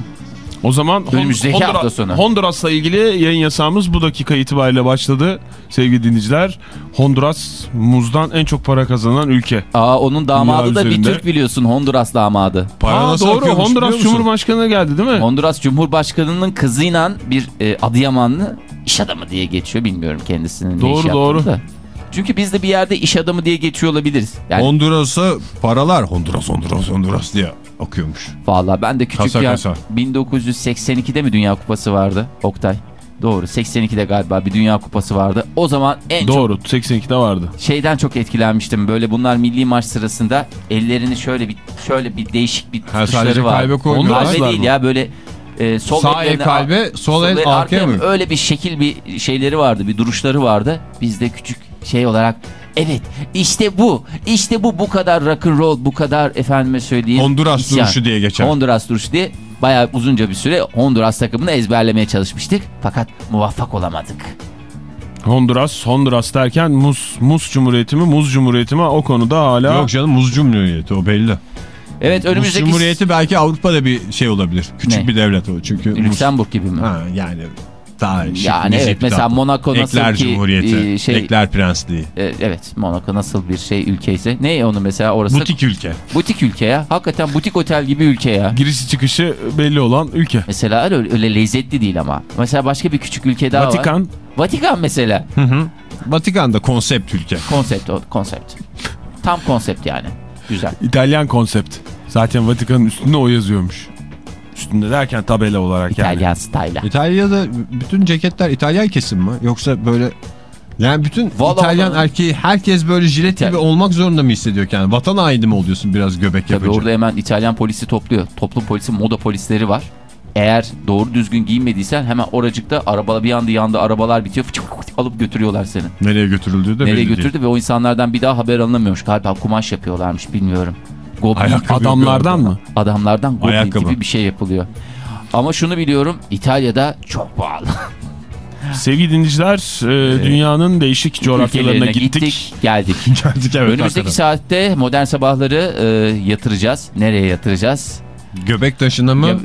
O zaman Önümüzdeki hafta sonu. Honduras'la ilgili yayın yasağımız bu dakika itibariyle başladı. Sevgili dinleyiciler, Honduras muzdan en çok para kazanan ülke. Aa onun damadı Dünya da bir üzerinde. Türk biliyorsun Honduras damadı. Para Aa, doğru Honduras? Cumhurbaşkanı geldi değil mi? Honduras Cumhurbaşkanı'nın kızıyla bir e, Adıyamanlı iş adamı diye geçiyor. Bilmiyorum kendisinin ne Doğru, iş yaptığını doğru. da. Çünkü biz de bir yerde iş adamı diye geçiyor olabiliriz. Yani Honduras'a paralar Honduras Honduras Honduras diye akıyormuş. Valla ben de Kasa küçükken kasa. 1982'de mi Dünya Kupası vardı Oktay? Doğru 82'de galiba bir Dünya Kupası vardı. O zaman en çok Doğru 82'de vardı. şeyden çok etkilenmiştim. Böyle bunlar milli maç sırasında ellerini şöyle bir şöyle bir değişik bir Ha, tutuşları var. kalbe koymuyorlar. Kalbe değil mı? ya böyle e, sol Sağ el kalbe, sol el arkaya mı? Öyle bir şekil bir şeyleri vardı, bir duruşları vardı. Biz de küçük şey olarak evet işte bu, işte bu bu kadar rock and roll, bu kadar efendime söyleyeyim. Honduras isyan. duruşu diye geçer. Honduras duruşu diye bayağı uzunca bir süre Honduras takımını ezberlemeye çalışmıştık. Fakat muvaffak olamadık. Honduras, Honduras derken Muz, Muz Cumhuriyeti mi, Muz Cumhuriyeti mi o konuda hala... Yok canım Muz Cumhuriyeti o belli. Evet Muz önümüzdeki... Cumhuriyeti belki Avrupa'da bir şey olabilir. Küçük Ne? bir devlet o çünkü. Muz- Lüksemburg gibi mi? Ha, yani daha şık, Yani evet, bir mesela. Monaco nasıl Ekler ki, Cumhuriyeti, e, şey- Ekler Prensliği. E, evet Monaco nasıl bir şey ülkeyse. Ne onu mesela orası? Butik ülke. Butik ülke ya. Hakikaten butik otel gibi ülke ya. Girişi çıkışı belli olan ülke. Mesela öyle, öyle lezzetli değil ama. Mesela başka bir küçük ülke daha var. Vatikan. Vatikan mesela. Vatikan'da konsept ülke. Konsept o konsept. Tam konsept yani. Güzel. İtalyan konsept. Zaten Vatikan'ın üstünde o yazıyormuş. Üstünde derken tabela olarak yani. İtalyan style'a. İtalya'da bütün ceketler İtalyan kesim mi? Yoksa böyle yani bütün Vallahi İtalyan vallahi. erkeği herkes böyle jilet gibi İtalyan. olmak zorunda mı hissediyor kendini? Vatan haini mi oluyorsun biraz göbek Tabii yapınca? orada hemen İtalyan polisi topluyor. Toplum polisi, moda polisleri var. Eğer doğru düzgün giyinmediysen hemen oracıkta araba bir anda yandı arabalar bitiyor fıçık fıçık alıp götürüyorlar seni. Nereye götürüldüğü de Nereye belli götürdü değil. ve o insanlardan bir daha haber alınamıyormuş. Galiba kumaş yapıyorlarmış bilmiyorum. Goblin Ayakkabı Adamlardan mı? adamlardan goblin Ayakkabı. gibi bir şey yapılıyor. Ama şunu biliyorum İtalya'da çok pahalı. Sevgili dinleyiciler, e, dünyanın değişik coğrafyalarına Ülkelerine gittik. geldik. Geldik evet Önümüzdeki hakikaten. saatte modern sabahları e, yatıracağız. Nereye yatıracağız? Göbek taşına mı? Ya-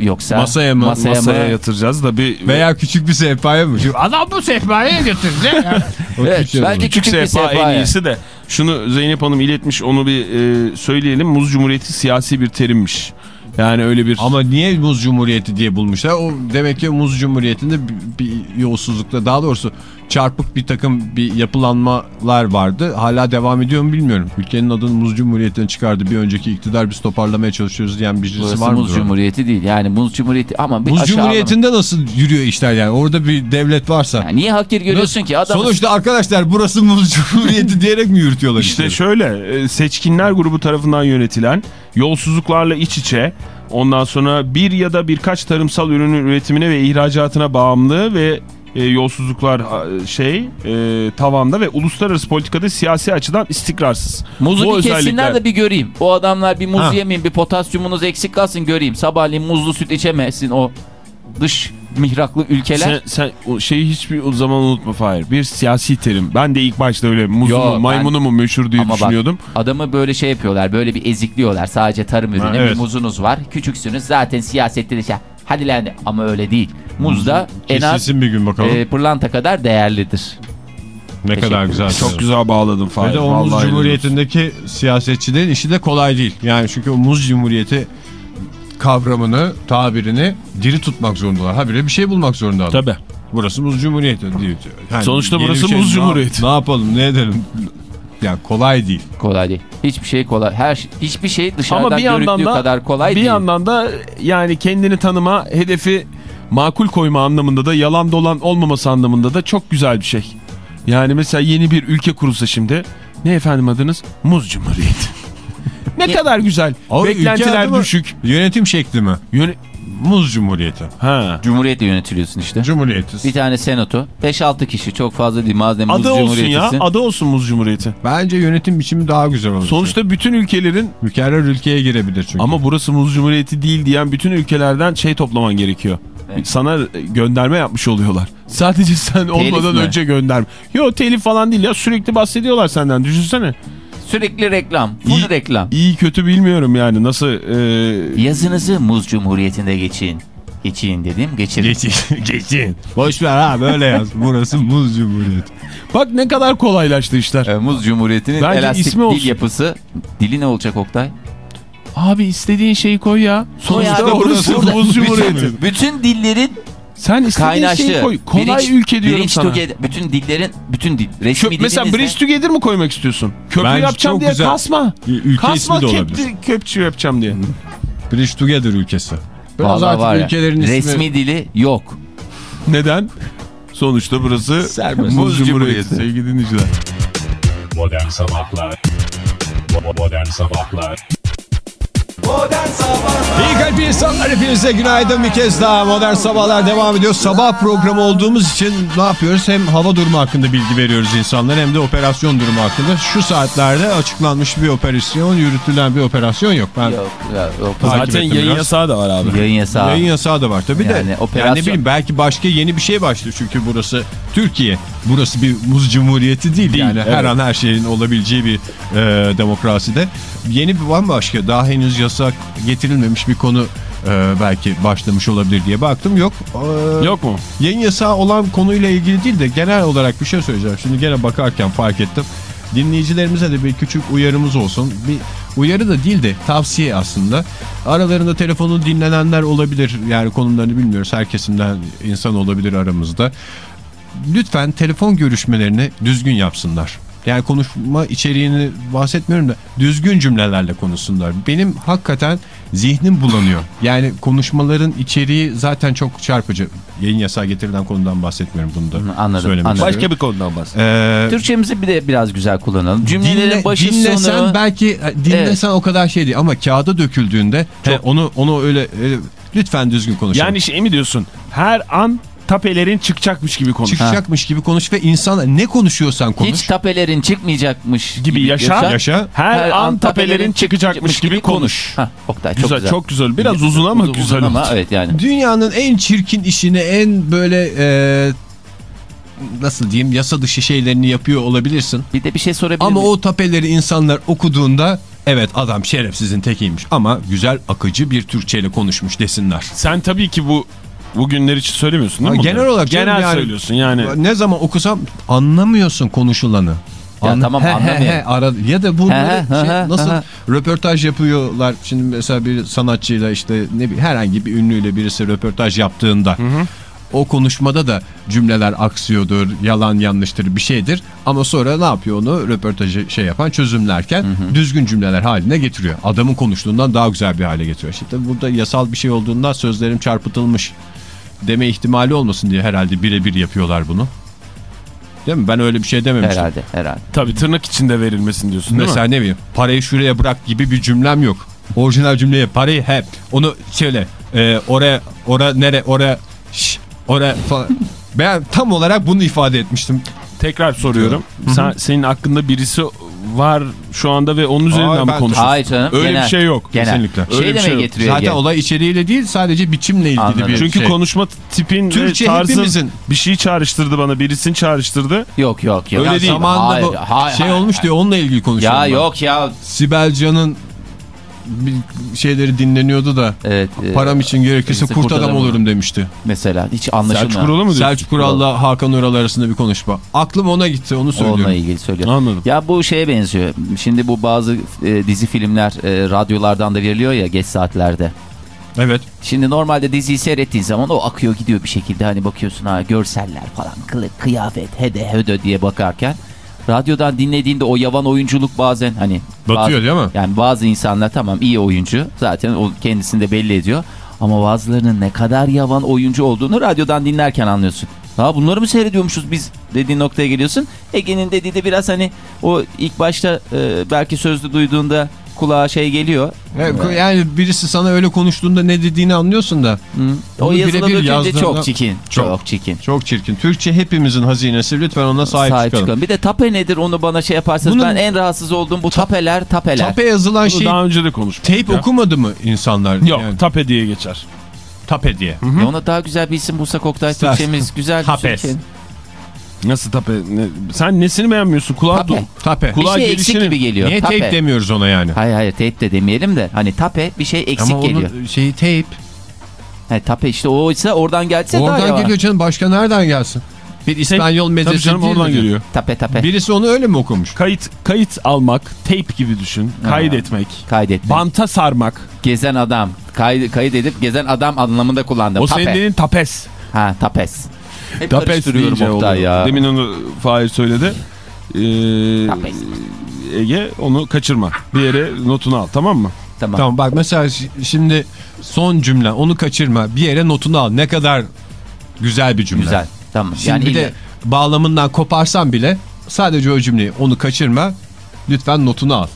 yoksa Masaya mı? Masaya, Masaya mı? yatıracağız da bir Veya küçük bir sehpaya mı? Şimdi adam bu sehpaya götürdü. O Evet, küçük olur. küçük küçük bir sehpa en iyisi de. Şunu Zeynep Hanım iletmiş onu bir e, söyleyelim. Muz Cumhuriyeti siyasi bir terimmiş. Yani öyle bir... Ama niye Muz Cumhuriyeti diye bulmuşlar? O demek ki Muz Cumhuriyeti'nde bir, bir yolsuzlukla daha doğrusu çarpık bir takım bir yapılanmalar vardı. Hala devam ediyor mu bilmiyorum. Ülkenin adını Muz Cumhuriyeti'ne çıkardı. Bir önceki iktidar biz toparlamaya çalışıyoruz diyen birisi Burası var mı? Muz Cumhuriyeti değil. Yani Muz Cumhuriyeti ama bir Muz. Cumhuriyeti'nde nasıl yürüyor işler yani? Orada bir devlet varsa. Yani niye hakir görüyorsun ki adamı? Sonuçta arkadaşlar burası Muz Cumhuriyeti diyerek mi yürütüyorlar İşte işleri? şöyle e, seçkinler grubu tarafından yönetilen yolsuzluklarla iç içe ondan sonra bir ya da birkaç tarımsal ürünün üretimine ve ihracatına bağımlı ve e, yolsuzluklar şey e, tavanda ve uluslararası politikada siyasi açıdan istikrarsız. Muzu Bu bir özellikler- de bir göreyim. O adamlar bir muz Ha. yemeyin bir potasyumunuz eksik kalsın göreyim. Sabahleyin muzlu süt içemesin o dış mihraklı ülkeler. Sen, sen o şeyi hiçbir o zaman unutma Fahir. Bir siyasi terim. Ben de ilk başta öyle muzu Yo, mu, ben- maymunu mu meşhur diye Ama bak, düşünüyordum. Adamı böyle şey yapıyorlar. Böyle bir ezikliyorlar. Sadece tarım ürünü. evet. Bir muzunuz var. Küçüksünüz. Zaten siyasette de şey. Hadi lan. Ama öyle değil. Muz da en az Kesilsin bir gün bakalım. e, pırlanta kadar değerlidir. ne kadar güzel. Çok güzel bağladın Ve Fahir. de o Muz Vallahi Cumhuriyeti'ndeki siyasetçilerin işi de kolay değil. Yani çünkü o Muz Cumhuriyeti kavramını, tabirini diri tutmak zorundalar. Habire bir şey bulmak zorundalar. Tabii. Burası Muz Cumhuriyeti diyor. Yani Sonuçta yeni burası bir Muz ne- Cumhuriyeti. Ne yapalım, ne edelim? Yani kolay değil. Kolay değil. Hiçbir şey kolay. Her şey- hiçbir şey dışarıdan Ama bir yandan göründüğü da kadar kolay bir değil. yandan da yani kendini tanıma, hedefi makul koyma anlamında da yalan dolan olmaması anlamında da çok güzel bir şey. Yani mesela yeni bir ülke kurulsa şimdi ne efendim adınız? Muz Cumhuriyeti. ne kadar güzel. Ülke Beklentiler düşük. Yönetim şekli mi? Yöne... Muz Cumhuriyeti. Ha. Cumhuriyetle yönetiliyorsun işte. Cumhuriyeti. Bir tane senato. 5-6 kişi çok fazla değil. Madem Muz Adı olsun ya. Adı olsun Muz Cumhuriyeti. Bence yönetim biçimi daha güzel olur. Sonuçta bütün ülkelerin Mükerrer ülkeye girebilir çünkü. ama burası Muz Cumhuriyeti değil diyen bütün ülkelerden şey toplaman gerekiyor. Evet. Sana gönderme yapmış oluyorlar. Sadece sen olmadan mi? önce gönderme. Yok telif falan değil ya sürekli bahsediyorlar senden düşünsene. Sürekli reklam. Full İyi- reklam. İyi kötü bilmiyorum yani nasıl e, Yazınızı Muz Cumhuriyeti'nde geçin. Geçin dedim. Geçirin. Geçin. Geçin. Boş ver ha böyle yaz. Burası Muz Cumhuriyeti. bak ne kadar kolaylaştı işler. Ee, Muz Cumhuriyeti'nin elastik ismi dil olsun. yapısı. Dili ne olacak Oktay? Abi istediğin şeyi koy ya. Sonuçta orası Muz Cumhuriyeti. Bütün dillerin Sen istediğin kaynaştığı. şeyi koy. Kolay Bridge- ülke diyorum sana. together- bütün dillerin, bütün dil. Resmi Köp, mesela Bridge Together mı koymak istiyorsun? Köprü Bence yapacağım diye güzel. kasma. Ülke kasma ismi de olabilir. köp- köpçü yapacağım diye. Bridge Together ülkesi. Biraz Vallahi var ya, ülkelerin ismi... resmi dili yok. Neden? Sonuçta burası Serbest. Muz Cumhuriyeti sevgili dinleyiciler. Modern Sabahlar Modern Sabahlar İyi kalp insanlar hepinize günaydın bir kez daha Modern Sabahlar devam ediyor. Sabah programı olduğumuz için ne yapıyoruz? Hem hava durumu hakkında bilgi veriyoruz insanlara hem de operasyon durumu hakkında. Şu saatlerde açıklanmış bir operasyon, yürütülen bir operasyon yok. Ben Yok, yok, Zaten yayın biraz. yasağı da var abi. Yayın yasağı. Yayın yasağı da var tabii de. Yani Yani, operasyon- ne bileyim belki başka yeni bir şey başlıyor. Çünkü burası Türkiye. Burası bir muz cumhuriyeti değil. Değil, yani her evet. an her şeyin olabileceği bir e, demokraside. Yeni bir bambaşka daha henüz yasak getirilmemiş bir konu e, belki başlamış olabilir diye baktım. Yok. E, Yok mu? Yayın yasağı olan konuyla ilgili değil de genel olarak bir şey söyleyeceğim. Şimdi gene bakarken fark ettim. Dinleyicilerimize de bir küçük uyarımız olsun. Bir uyarı da değil de tavsiye aslında. Aralarında telefonu dinlenenler olabilir. Yani konumlarını bilmiyoruz. Her kesimden insan olabilir aramızda. Lütfen telefon görüşmelerini düzgün yapsınlar. Yani konuşma içeriğini bahsetmiyorum da düzgün cümlelerle konuşsunlar. Benim hakikaten zihnim bulanıyor. Yani konuşmaların içeriği zaten çok çarpıcı. Yayın yasağı getirilen konudan bahsetmiyorum bunu da. Anladım, anladım. istiyorum. Başka bir konudan bahset. Ee, Türkçemizi bir de biraz güzel kullanalım. Cümlelerin dinle- başı dinlesen sonu. belki dinlesen o kadar şey değil ama kağıda döküldüğünde he, onu onu öyle, öyle lütfen düzgün konuşalım. Yani şey mi diyorsun? Her an tapelerin çıkacakmış gibi konuş. çıkacakmış gibi konuş ve insan ne konuşuyorsan konuş. Hiç tapelerin çıkmayacakmış Gibi yaşa. Yaşa. Her, an tapelerin çıkacakmış gibi konuş. Hah, Oktay çok Güzel, güzel. çok güzel. Biraz uzun ama Uzun- güzel uzun ama evet yani. Dünyanın en çirkin işini en böyle e, nasıl diyeyim yasa dışı şeylerini yapıyor olabilirsin. Bir de bir şey sorabilir Ama miyim? o tapeleri insanlar okuduğunda evet adam şerefsizin tekiymiş ama güzel akıcı bir Türkçeyle konuşmuş desinler. Sen tabii ki bu bugünler için söylemiyorsun değil Ha, mi? genel bunları? olarak Genel yani- söylüyorsun yani. Ne zaman okusam anlamıyorsun konuşulanı. Ya tamam, anlamıyorum. ara, ya da bu He, he, şey, he, nasıl he. röportaj yapıyorlar. Şimdi mesela bir sanatçıyla işte ne bileyim herhangi bir ünlüyle birisi röportaj yaptığında o konuşmada da cümleler aksıyordur, yalan yanlıştır bir şeydir. Ama sonra ne yapıyor onu röportajı şey yapan çözümlerken düzgün cümleler haline getiriyor. Adamın konuştuğundan daha güzel bir hale getiriyor. İşte burada yasal bir şey olduğundan sözlerim çarpıtılmış deme ihtimali olmasın diye herhalde birebir yapıyorlar bunu. Değil mi? Ben öyle bir şey dememiştim. Herhalde herhalde. Tabii tırnak içinde verilmesin diyorsun değil Mesela mi? ne bileyim parayı şuraya bırak gibi bir cümlem yok. Orijinal cümleye parayı hep onu söyle e, oraya ora nere oraya şş, oraya falan. Ben tam olarak bunu ifade etmiştim. Tekrar soruyorum. Sen, senin hakkında birisi var şu anda ve onun üzerinden Hayır, mi konuşuyorsun? Hayır canım. Öyle genel. bir şey yok. Genel. Kesinlikle. Şey Öyle bir şey yok. getiriyor. Zaten Ege. olay içeriğiyle değil sadece biçimle ilgili Anladım. bir Çünkü şey. konuşma tipin Türkçe tarzın hepimizin- bir şey çağrıştırdı bana. Birisini çağrıştırdı. Yok yok yok. Öyle Ya değil. Zamanında Hayır, bu hayır, şey hayır, olmuş diye onunla ilgili konuşuyorum. Ya ben. yok ya. Sibel Can'ın şeyleri dinleniyordu da Evet. e, param için gerekirse gerekirse kurt adam olurum demişti. Mesela hiç anlaşılmıyor. Selçuk Kural'ı mı diyorsun? Selçuk Kural'la Hakan Ural arasında bir konuşma. Aklım ona gitti onu söylüyorum. Onunla ilgili söylüyorum. Anladım. Ya bu şeye benziyor. Şimdi bu bazı e, dizi filmler e, radyolardan da veriliyor ya geç saatlerde. Evet. Şimdi normalde diziyi seyrettiğin zaman o akıyor gidiyor bir şekilde. Hani bakıyorsun ha görseller falan kılık, kıyafet, hede hödö diye bakarken. Radyodan dinlediğinde o yavan oyunculuk bazen hani. Batıyor değil mi? Yani bazı insanlar tamam iyi oyuncu zaten o kendisini de belli ediyor. Ama bazılarının ne kadar yavan oyuncu olduğunu radyodan dinlerken anlıyorsun. Ha bunları mı seyrediyormuşuz biz dediğin noktaya geliyorsun. Ege'nin dediği de biraz hani o ilk başta e, belki sözlü duyduğunda kulağa şey geliyor. Evet, Yani birisi sana öyle konuştuğunda ne dediğini anlıyorsun da. Hı. O yazılı yazdığında- çok çirkin. Çok, Çok. çirkin. Çok çirkin. Türkçe hepimizin hazinesi. Lütfen ona sahip, Sahip çıkalım. çıkalım. Bir de tape nedir onu bana şey yaparsanız Bunun- ben en rahatsız olduğum bu tapeler tapeler. Tape yazılan Bunu şey daha önce de konuştuk. teyp ya. okumadı mı insanlar? Yok Yani, tape diye geçer. tape diye. Ya ona daha güzel bir isim bulsak Oktay Türkçemiz güzel. Tapes. Türkçe. Nasıl tape? Ne- sen nesini beğenmiyorsun? Kulağa Tape. du- Tape. Bir Kulağa şey eksik gelişini- gibi geliyor. Niye tape. teyp demiyoruz ona yani? Hayır hayır teyp de demeyelim de hani tape bir şey eksik Ama geliyor. onun şeyi teyp. He, tape işte o ise oradan gelse daha Oradan geliyor canım. Başka nereden gelsin? Bir İspanyol Tabii mezesi canım değil oradan geliyor. Tape tape. Birisi onu öyle mi okumuş? Kayıt kayıt almak, tape gibi düşün. Kaydetmek. Kaydetmek. Banta sarmak. gezen adam. Kayıt, kayıt edip gezen adam anlamında kullandım. O tape. senin tapes. Ha tapes. Hep Tapes karıştırıyorum Oktay oldu. ya. Demin onu Fahir söyledi. Ee. Ege onu kaçırma. Bir yere notunu al tamam mı? Tamam. Tamam bak mesela şi- şimdi son cümle onu kaçırma. Bir yere notunu al. Ne kadar güzel bir cümle. Güzel. Tamam. Şimdi yani bir de bağlamından koparsan bile sadece o cümleyi onu kaçırma. Lütfen notunu al.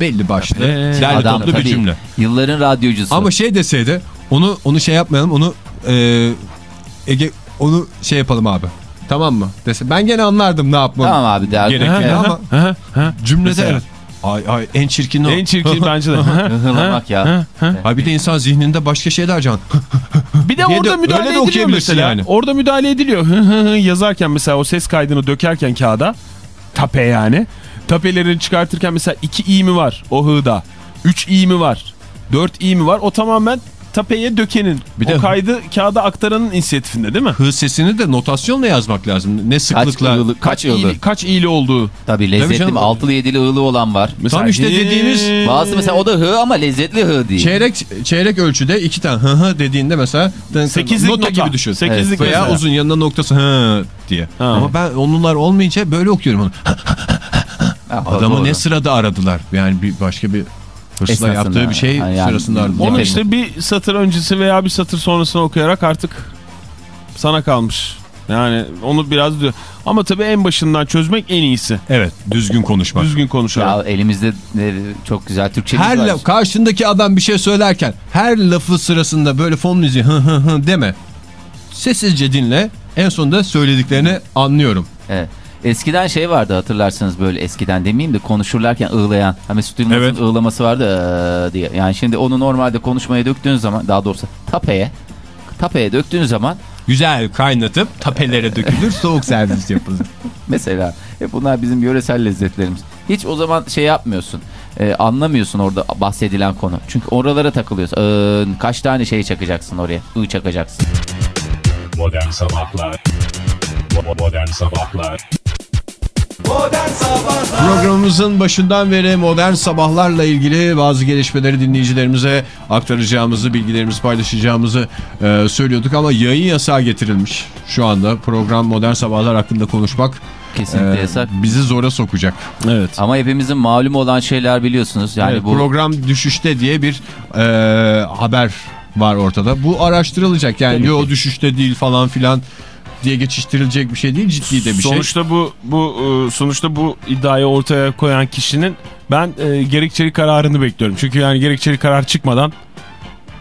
belli başlı Ee, derli Adam toplu bir cümle. yılların radyocusu. Ama şey deseydi onu onu şey yapmayalım onu e, Ege onu şey yapalım abi. Tamam mı? Dese ben gene anlardım ne yapmam Tamam abi derdim. gerektiğini ama Ha, ha, ha. cümlede Mesela. evet. Ay ay en çirkin o. En çirkin bence de. Hıhlamak ya. Ay bir de insan zihninde başka şeyler can. Bir de Diye de orada öyle müdahale de ediliyor okuyabilirsin mesela. yani. Orada müdahale ediliyor. Hı hı hı yazarken mesela o ses kaydını dökerken kağıda tape yani. Tapelerini çıkartırken mesela 2 i mi var o hıda? 3 i mi var? 4 i mi var? O tamamen tapeye dökenin. Bir de- o kaydı kağıda aktaranın inisiyatifinde değil mi? Hı sesini de notasyonla yazmak lazım. Ne Kaç sıklıkla. yılı, kaç yılı. İyili- kaç iyili olduğu. Tabii lezzetli mi? Altılı yedili ığlı olan var. Mesela Tam işte hı- dediğimiz Bazı mesela o da hı ama lezzetli hı değil. Çeyrek çeyrek ölçüde iki tane hı hı dediğinde mesela Sekizlik nota, nota. gibi düşün. Sekizlik Veya mesela. uzun yanına noktası hı diye. Ha. Ama ben onunlar olmayınca böyle okuyorum onu. Adamı doğru. ne sırada aradılar? Yani bir başka bir hırsla Esnasında. yaptığı bir şey yani- sırasında aradılar. Onu işte bir satır öncesi veya bir satır sonrasını okuyarak artık sana kalmış. Yani onu biraz diyor. Ama tabii en başından çözmek en iyisi. Evet düzgün konuşmak. Düzgün konuşarak. Ya elimizde e, çok güzel Türkçemiz Her var. laf, karşındaki adam bir şey söylerken her lafı sırasında böyle fon müziği hı hı hı deme. Sessizce dinle. En sonunda söylediklerini anlıyorum. Evet. Eskiden şey vardı hatırlarsınız böyle eskiden demeyeyim de konuşurlarken ığlayan. Ha Mesut Yılmaz'ın Evet. ığlaması vardı "Ee" diye. Yani şimdi onu normalde konuşmaya döktüğün zaman daha doğrusu tapeye tapeye döktüğün zaman Güzel kaynatıp tapelere dökülür soğuk servis yapılır. mesela hep bunlar bizim yöresel lezzetlerimiz. Hiç o zaman şey yapmıyorsun. e, anlamıyorsun orada bahsedilen konu. Çünkü oralara takılıyorsun. Ee, kaç tane şey çakacaksın oraya? I çakacaksın. Modern Sabahlar Modern Sabahlar Programımızın başından beri modern sabahlarla ilgili bazı gelişmeleri dinleyicilerimize aktaracağımızı, bilgilerimizi paylaşacağımızı e, söylüyorduk ama yayın yasağı getirilmiş. Şu anda program modern sabahlar hakkında konuşmak Kesinlikle e, yasak. bizi zora sokacak. Evet. Ama hepimizin malum olan şeyler biliyorsunuz. Yani Evet, bu Program düşüşte diye bir e, haber var ortada. Bu araştırılacak yani Tabii yo ki. düşüşte değil falan filan diye geçiştirilecek bir şey değil ciddi de bir şey. sonuçta bu bu e, sonuçta bu iddiayı ortaya koyan kişinin ben e, gerekçeli kararını bekliyorum. Çünkü yani gerekçeli karar çıkmadan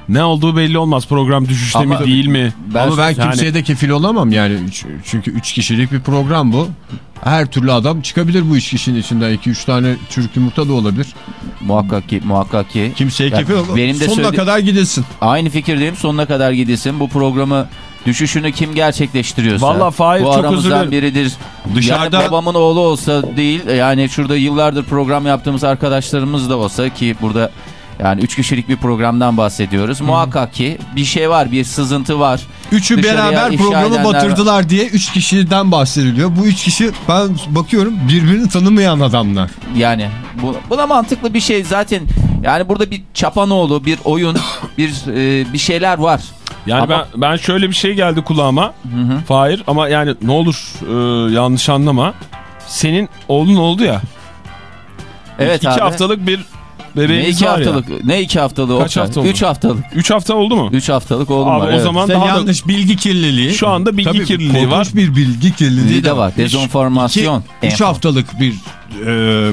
ne olduğu belli olmaz. Program düşüşte Ama- mi değil mi? Ama ben yani- kimseye de kefil olamam yani çünkü 3 kişilik bir program bu. Her türlü adam çıkabilir bu 3 kişinin içinden 2-3 tane çürük yumurta da olabilir. muhakkak ki muhakkak ki Kimseye Ya kefil olamam. benim de Sonuna söyledi- kadar gidilsin. aynı fikirdeyim sonuna kadar gidilsin. Bu programı düşüşünü kim gerçekleştiriyorsa Vallahi Fahir, çok aramızdan biridir. Dışarıda- Yani babamın oğlu olsa değil yani şurada yıllardır program yaptığımız arkadaşlarımız da olsa ki burada yani 3 kişilik bir programdan bahsediyoruz. Muhakkak ki bir şey var bir sızıntı var. Üçü Dışarıya beraber programı edenler batırdılar diye 3 kişiden bahsediliyor. Bu 3 kişi ben bakıyorum birbirini tanımayan adamlar. Yani bu, buna mantıklı bir şey zaten yani burada bir çapanoğlu bir oyun bir e, bir şeyler var. Yani Ama- ben ben şöyle bir şey geldi kulağıma. Fahir ama yani ne olur e, yanlış anlama. Senin oğlun oldu ya. Evet iki abi. haftalık bir Ne bebeğiniz iki var ya. haftalık? Ne iki haftalığı? Kaç hafta oldu? Üç haftalık. Üç hafta oldu mu? Üç haftalık oğlum Abi var. o evet. zaman Sen daha da yanlış bilgi kirliliği. Şu anda bilgi Tabii, kirliliği var. bir bilgi kirliliği Bir de var. Dezenformasyon. 3 Enfo. haftalık bir e,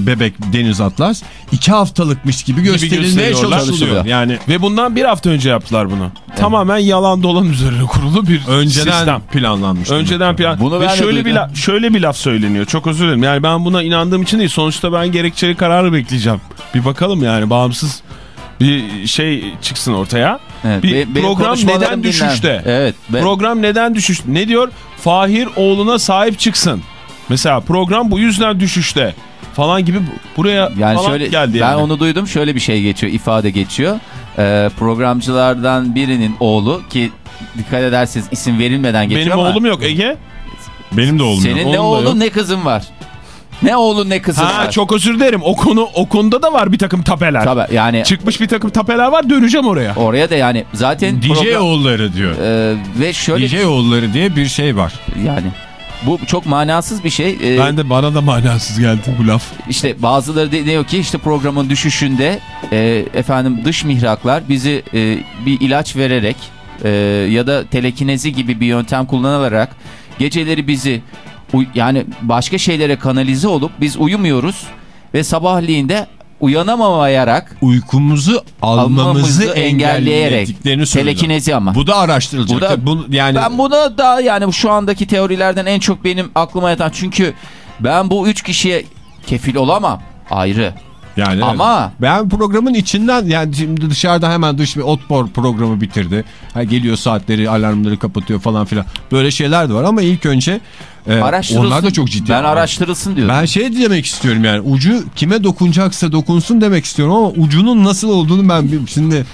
bebek Deniz Atlas 2 haftalıkmış gibi gösterilmeye çalışılıyor. Yani Ve bundan bir hafta önce yaptılar bunu. Tamamen yalan dolan üzerine kurulu bir önceden sistem. planlanmış. Önceden plan. Bunu Ve ben şöyle bir, şöyle bir laf söyleniyor. Çok özür dilerim. Yani ben buna inandığım için değil. Sonuçta ben gerekçeli kararı bekleyeceğim. Bir bakalım yani bağımsız bir şey çıksın ortaya. Evet, Bir be- program neden dinlen. düşüşte? Evet. be- Program neden düşüş? Ne diyor? Fahir oğluna sahip çıksın. Mesela program bu yüzden düşüşte falan gibi bu- buraya yani falan şöyle geldi ben yani. onu duydum. Şöyle bir şey geçiyor, ifade geçiyor. Ee, programcılardan birinin oğlu ki dikkat ederseniz isim verilmeden geçiyor Benim ama oğlum yok Ege. Benim de senin ne Oğlum da yok. oğlun ne kızın var. Ne oğlun ne kızın Ha var. çok özür dilerim. O konu o konuda da var bir takım tapeler. Tabii yani Çıkmış bir takım tapeler var. Döneceğim oraya. oraya da yani zaten DJ program- oğulları diyor. Ee, ve şöyle DJ oğulları diye bir şey var. yani bu çok manasız bir şey. Ee, Ben de bana da manasız geldi bu laf. İşte bazıları de diyor ki işte programın düşüşünde e, efendim dış mihraklar bizi e, bir ilaç vererek e, ya da telekinezi gibi bir yöntem kullanılarak geceleri bizi yani başka şeylere kanalize olup biz uyumuyoruz ve sabahleyin de uyanamamayarak Uykumuzu almamızı almamızı engelleyerek engelleyerek telekinezi ama. Bu da araştırılacak. Bu da- Bu, yani Ben buna da yani şu andaki teorilerden en çok benim aklıma yatan çünkü ben bu üç kişiye kefil olamam ayrı. Yani Ama- ben programın içinden yani şimdi dışarıda hemen dış bir otpor programı bitirdi. Ha, geliyor saatleri alarmları kapatıyor falan filan. Böyle şeyler de var ama ilk önce e, onlar da çok ciddi. Ben araştırılsın diyorum. Ben şey demek istiyorum yani ucu kime dokunacaksa dokunsun demek istiyorum ama ucunun nasıl olduğunu ben şimdi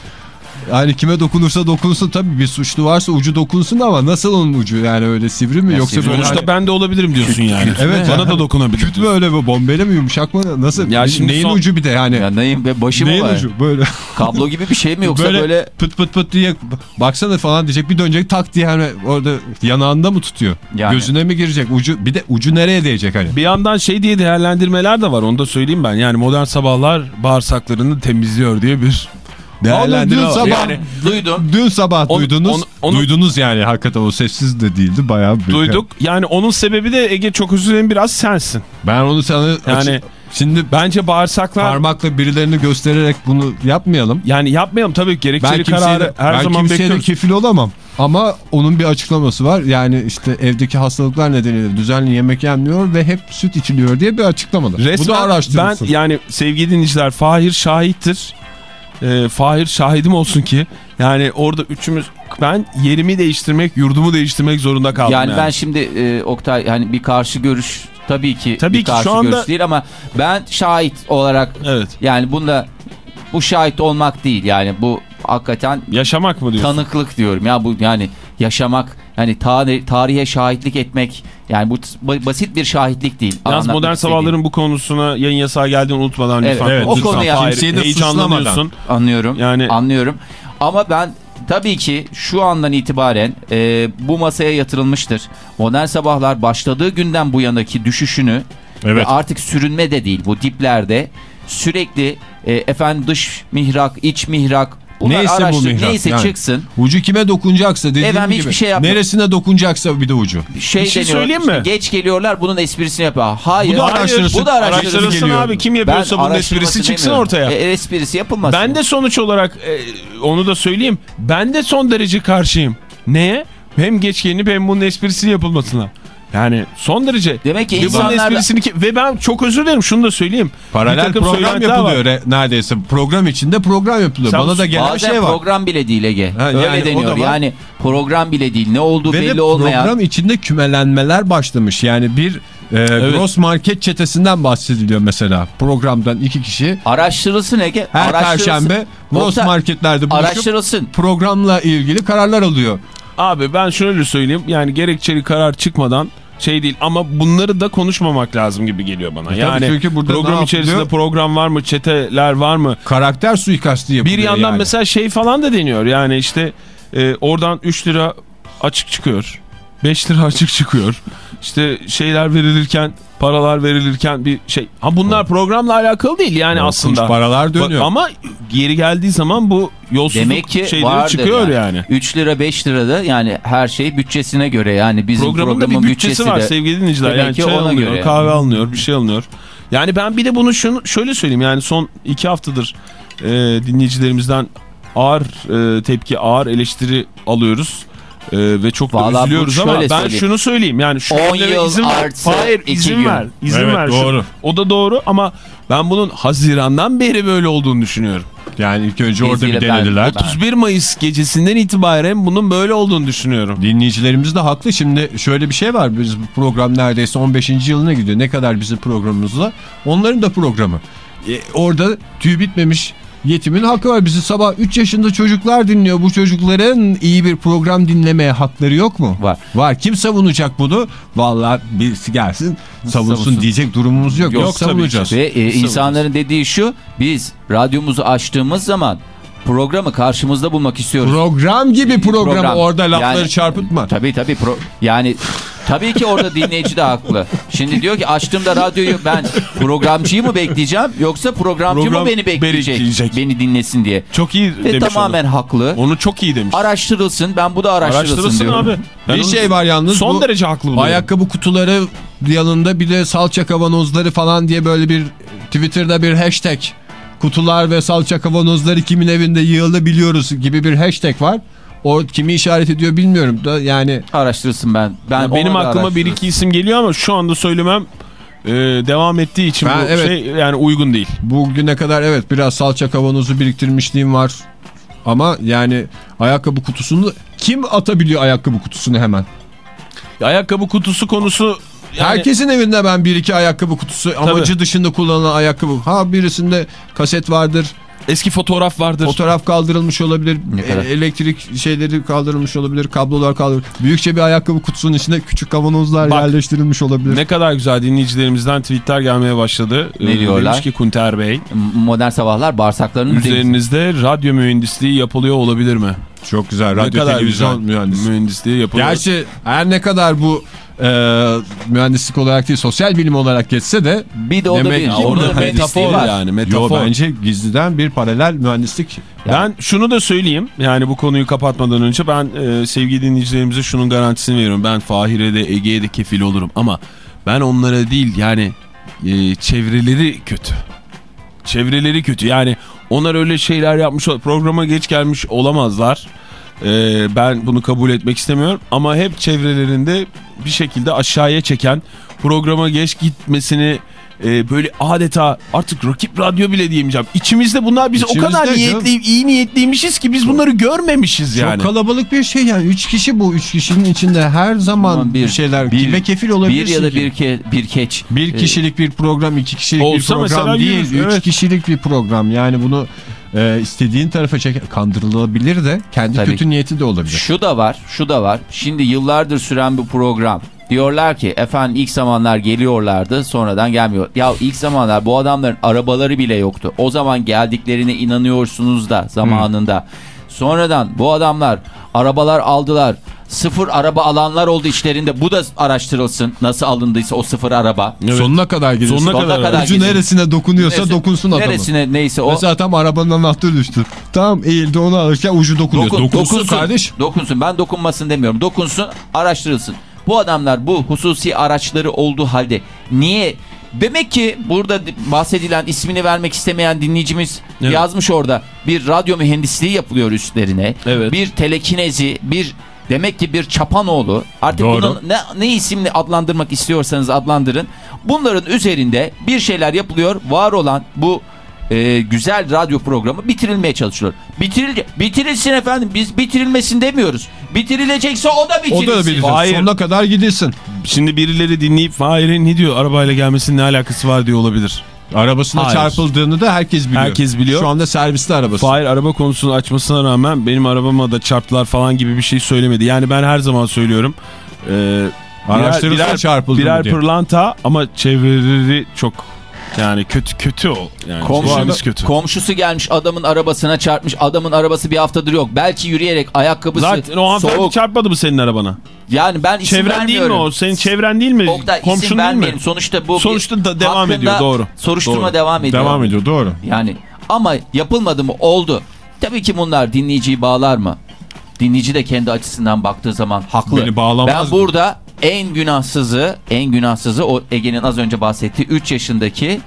yani kime dokunursa dokunsun tabii bir suçlu varsa ucu dokunsun ama nasıl onun ucu yani öyle sivri mi Ya yoksa sivri Sonuçta hani- ben de olabilirim diyorsun yani. Evet. Bana da dokunabilir. küt mü öyle bu bombeli mi yumuşak mı nasıl Ya şimdi neyin son- ucu bir de yani Ya neyim be başım neyin var. ucu böyle Kablo gibi bir şey mi yoksa böyle, böyle, pıt pıt pıt diye baksana falan diyecek bir dönecek tak diye hani orada yanağında mı tutuyor Yani. gözüne mi girecek ucu bir de ucu nereye değecek hani Bir yandan şey diye değerlendirmeler de var onu da söyleyeyim ben. Yani modern sabahlar bağırsaklarını temizliyor diye bir değerlendirme dün sabah- Yani duydum. Dün sabah Onu- duydunuz. onu- onu- duydunuz yani hakikaten o sessiz de değildi bayağı büyük. duyduk. Yani onun sebebi de Ege çok dilerim biraz sensin. Ben onu sana Yani- açık- şimdi Bence bağırsaklar parmakla birilerini göstererek bunu yapmayalım. yani yapmayalım tabii Ben gerekçeli kimseye, kararı her ben zaman bekliyoruz. kefil olamam. Ama onun bir açıklaması var. Yani işte evdeki hastalıklar nedeniyle düzenli yemek yenmiyor ve hep süt içiliyor diye bir açıklamadır. Bu da Resmen ben yani sevgili dinleyiciler Fahir şahittir. Ee, Fahir şahidim olsun ki yani orada üçümüz ben yerimi değiştirmek yurdumu değiştirmek zorunda kaldım Yani, yani. ben şimdi e, Oktay hani bir karşı görüş tabii ki Tabii bir ki karşı şu anda- görüş değil ama ben şahit olarak Evet yani bunda bu şahit olmak değil yani bu hakikaten yaşamak mı diyorsun? tanıklık diyorum ya bu yani yaşamak yani tarih, tarihe şahitlik etmek yani bu basit bir şahitlik değil. Yalnız modern sabahların bu konusuna yayın yasağı geldiğini unutmadan Evet, lütfen. evet, o konuya- Fahir, Kimseyi de. Anlıyorum. Yani- Anlıyorum. Ama ben tabii ki şu andan itibaren e, bu masaya yatırılmıştır. Modern sabahlar başladığı günden bu yanaki düşüşünü Evet. ve artık sürünme de değil bu diplerde sürekli e, efendim dış mihrak, iç mihrak bunlar Neyse bu araştır- mihrak, neyse yani. çıksın. Ucu kime dokunacaksa dediğim Efendim gibi. hiçbir şey. Neresine dokunacaksa bir de ucu. Şey, Bir şey deniyor, söyleyeyim mi? Geç geliyorlar bunun esprisini yapıyor. Hayır. Bu da araştırılsın. Bu da araştırılsın. Araştırılsın abi kim yapıyorsa bunun esprisi çıksın demiyorum. ortaya. E, esprisi yapılmasın. Ben de sonuç olarak e, onu da söyleyeyim. Ben de son derece karşıyım. Neye? Hem geç gelinip hem bunun esprisini yapılmasına. Yani son derece. Demek ki esprisini ki- ve ben çok özür dilerim şunu da söyleyeyim. Paralel takım program yapılıyor var. re- neredeyse. Program içinde program yapılıyor. Sen Bana da gelen şey var. program bile değil Ege. Ha, Öyle yani deniyor. Yani program bile değil. Ne olduğu Ve belli olmayan. program içinde kümelenmeler başlamış. Yani bir e, gross market çetesinden bahsediliyor mesela. Programdan iki kişi Araştırılsın Ege. her araştırılsın. perşembe gross marketlerde buluşup Araştırılsın. programla ilgili kararlar alıyor. Abi ben şöyle söyleyeyim. Yani gerekçeli karar çıkmadan şey değil ama bunları da konuşmamak lazım gibi geliyor bana. tabii Yani çünkü burada program içerisinde program var mı, çeteler var mı? Karakter suikastı yapılıyor Bir yandan yani. mesela şey falan da deniyor. Yani işte e, oradan 3 lira açık çıkıyor. 5 lira açık çıkıyor. İşte şeyler verilirken, paralar verilirken bir şey. Ha bunlar programla alakalı değil yani Korkunç aslında. paralar dönüyor. Bak, ama geri geldiği zaman bu yolsuzluk Demek ki şeyleri çıkıyor yani. yani. 3 lira 5 lira da yani her şey bütçesine göre yani bizim Programın programın bir bütçesi var de- sevgili dinleyiciler. Demek Yani ki çay ona alınıyor, göre. kahve alınıyor, bir şey alınıyor. Yani ben bir de bunu şunu şöyle söyleyeyim. Yani son iki haftadır e, dinleyicilerimizden ağır e, tepki, ağır eleştiri alıyoruz. E, ve çok da Vallahi üzülüyoruz bu ama ben söyleyeyim. şunu söyleyeyim. Yani şu 10 günlere yıl izin ver. Hayır izin gün. ver. İzin Evet, ver. Doğru. o da doğru ama ben bunun Haziran'dan beri böyle olduğunu düşünüyorum. Yani ilk önce orada bir ben- denediler. ben- 31 Mayıs gecesinden itibaren bunun böyle olduğunu düşünüyorum. Dinleyicilerimiz de haklı. Şimdi şöyle bir şey var. Biz bu program neredeyse 15. yılına gidiyor. Ne kadar bizim programımızla. Onların da programı. E, orada tüy bitmemiş yetimin hakkı var. Bizi sabah 3 yaşında çocuklar dinliyor. Bu çocukların iyi bir program dinlemeye hakları yok mu? Var. Var. Kim savunacak bunu? Vallahi birisi gelsin savunsun, Savunsun. diyecek durumumuz yok. Yok Yok, savunacağız. Ve e, insanların dediği şu biz radyomuzu açtığımız zaman programı karşımızda bulmak istiyoruz. Program gibi program. Program. Orada lafları Yani- çarpıtma. Tabii tabii. Pro, yani tabii ki orada dinleyici de haklı. Şimdi diyor ki açtığımda radyoyu ben programcıyı mı bekleyeceğim yoksa programcı Program mı beni bekleyecek, bekleyecek. beni dinlesin diye. Çok iyi Ve demiş tamamen haklı. onu. Onu çok iyi demiş. Araştırılsın. Ben bu da araştırılsın, Araştırılsın diyorum. abi. Ben Bir onu şey var yalnız. Son bu derece haklı buluyorum. Ayakkabı kutuları yanında bir de salça kavanozları falan diye böyle bir Twitter'da bir hashtag kutular ve salça kavanozları kimin evinde yığılı biliyoruz gibi bir hashtag var. O kimi işaret ediyor bilmiyorum da yani Araştırsın ben. ben Ya benim aklıma bir iki isim geliyor ama şu anda söylemem e, devam ettiği için Ben bu evet. şey yani uygun değil. bugüne kadar evet biraz salça kavanozu biriktirmişliğim var. Ama yani ayakkabı kutusunu kim atabiliyor ayakkabı kutusunu hemen? Ayakkabı kutusu konusu yani Herkesin evinde ben bir iki ayakkabı kutusu amacı dışında kullanılan ayakkabı. Ha birisinde kaset vardır. eski fotoğraf vardır. Fotoğraf kaldırılmış olabilir. Ne e- elektrik şeyleri kaldırılmış olabilir. Kablolar kaldırılmış. Büyükçe bir ayakkabı kutusunun içinde küçük kavanozlar Bak, yerleştirilmiş olabilir. ne kadar güzel dinleyicilerimizden tweetler gelmeye başladı. Ne Ee, diyorlar? Demiş ki Kunter Bey Modern sabahlar bağırsaklarının üzerinizde radyo mühendisliği yapılıyor olabilir mi? Çok güzel. ne Radyo kadar televizyon güzel mühendisi. mühendisliği yapılıyor. Gerçi her ne kadar bu e, mühendislik olarak değil sosyal bilim olarak geçse de Bir de o da Demek bir ki orada metafor var. yani Yo, metafor. bence gizliden bir paralel mühendislik. Ben şunu da söyleyeyim yani bu konuyu kapatmadan önce ben e, sevgili dinleyicilerimize şunun garantisini veriyorum. Ben Fahir'e de Ege'ye de kefil olurum ama ben onlara değil yani e, çevreleri kötü. Çevreleri kötü yani onlar öyle şeyler yapmış programa geç gelmiş olamazlar. E, ben bunu kabul etmek istemiyorum ama hep çevrelerinde bir şekilde aşağıya çeken programa geç gitmesini e, böyle adeta artık rakip radyo bile diyemeyeceğim. İçimizde bunlar biz o İçimizde kadar canım. niyetli, iyi niyetliymişiz ki biz bunları görmemişiz yani. Çok kalabalık bir şey yani. Üç kişi bu. Üç kişinin içinde her zaman bir- bir şeyler bir- kime kefil olabilir. Bir ya da bir, ke, bir keç. Bir Ee, kişilik bir program, iki kişilik Olsa bir program değil. yürür, Üç evet. kişilik bir program. Yani bunu e, istediğin tarafa çek kandırılabilir de kendi Tabii. kötü niyeti de olabilir. Şu da var, şu da var. Şimdi yıllardır süren bu program. Diyorlar ki efendim ilk zamanlar geliyorlardı sonradan gelmiyor. Ya ilk zamanlar bu adamların arabaları bile yoktu. O zaman geldiklerine inanıyorsunuz da zamanında. Sonradan bu adamlar arabalar aldılar. Sıfır araba alanlar oldu içlerinde. Bu da araştırılsın. Nasıl alındıysa o sıfır araba. Evet. Sonuna kadar gidiyorsun. Sonuna Sonuna kadar. kadar Ucu gidin. neresine dokunuyorsa Neresi- dokunsun adamı. Neresine neyse o. Mesela tam arabanın anahtarı düştü. Tam eğildi onu alırken ucu dokunuyor. Dokun- dokunsun, kardeş. Dokunsun. Ben dokunmasın demiyorum. Dokunsun, araştırılsın. Bu adamlar bu hususi araçları olduğu halde niye Demek ki burada bahsedilen ismini vermek istemeyen dinleyicimiz Evet. yazmış orada bir radyo mühendisliği yapılıyor üstlerine. Evet. Bir telekinezi, bir demek ki bir çapanoğlu. Artık Doğru. bunun ne, ne isimli adlandırmak istiyorsanız adlandırın. Bunların üzerinde bir şeyler yapılıyor. Var olan bu e, güzel radyo programı bitirilmeye çalışılıyor. Bitiril bitirilsin efendim. Biz bitirilmesin demiyoruz. Bitirilecekse o da O bitirilsin. da bilir. Hayır. Sonuna kadar gidilsin. Şimdi birileri dinleyip Fahir'in ne diyor arabayla gelmesinin ne alakası var diyor olabilir. Arabasına Hayır. çarpıldığını da herkes biliyor. Herkes biliyor. Şu anda serviste arabası. Fahir araba konusunu açmasına rağmen benim arabama da çarptılar falan gibi bir şey söylemedi. Yani ben her zaman söylüyorum. E, Araştırırsa çarpıldı mı birer diye. pırlanta ama çevreleri çok yani kötü kötü o. Yani Komşu, çevremiz kötü. komşusu gelmiş adamın arabasına çarpmış. Adamın arabası bir haftadır yok. Belki yürüyerek ayakkabısı Zaten o hanımefendi soğuk. çarpmadı mı senin arabana? Yani ben isim Çevren değil mi vermiyorum. o? Senin çevren değil mi? Oktay isim Komşun değil mi? vermeyelim. Sonuçta bu Sonuçta da devam ediyor, doğru. Soruşturma Doğru. devam ediyor. Devam ediyor doğru. Yani ama yapılmadı mı? Oldu. Tabii ki bunlar dinleyiciyi bağlar mı? Dinleyici de kendi açısından baktığı zaman haklı. Beni bağlamaz ben burada en günahsızı, en günahsızı o Ege'nin az önce bahsettiği 3 yaşındaki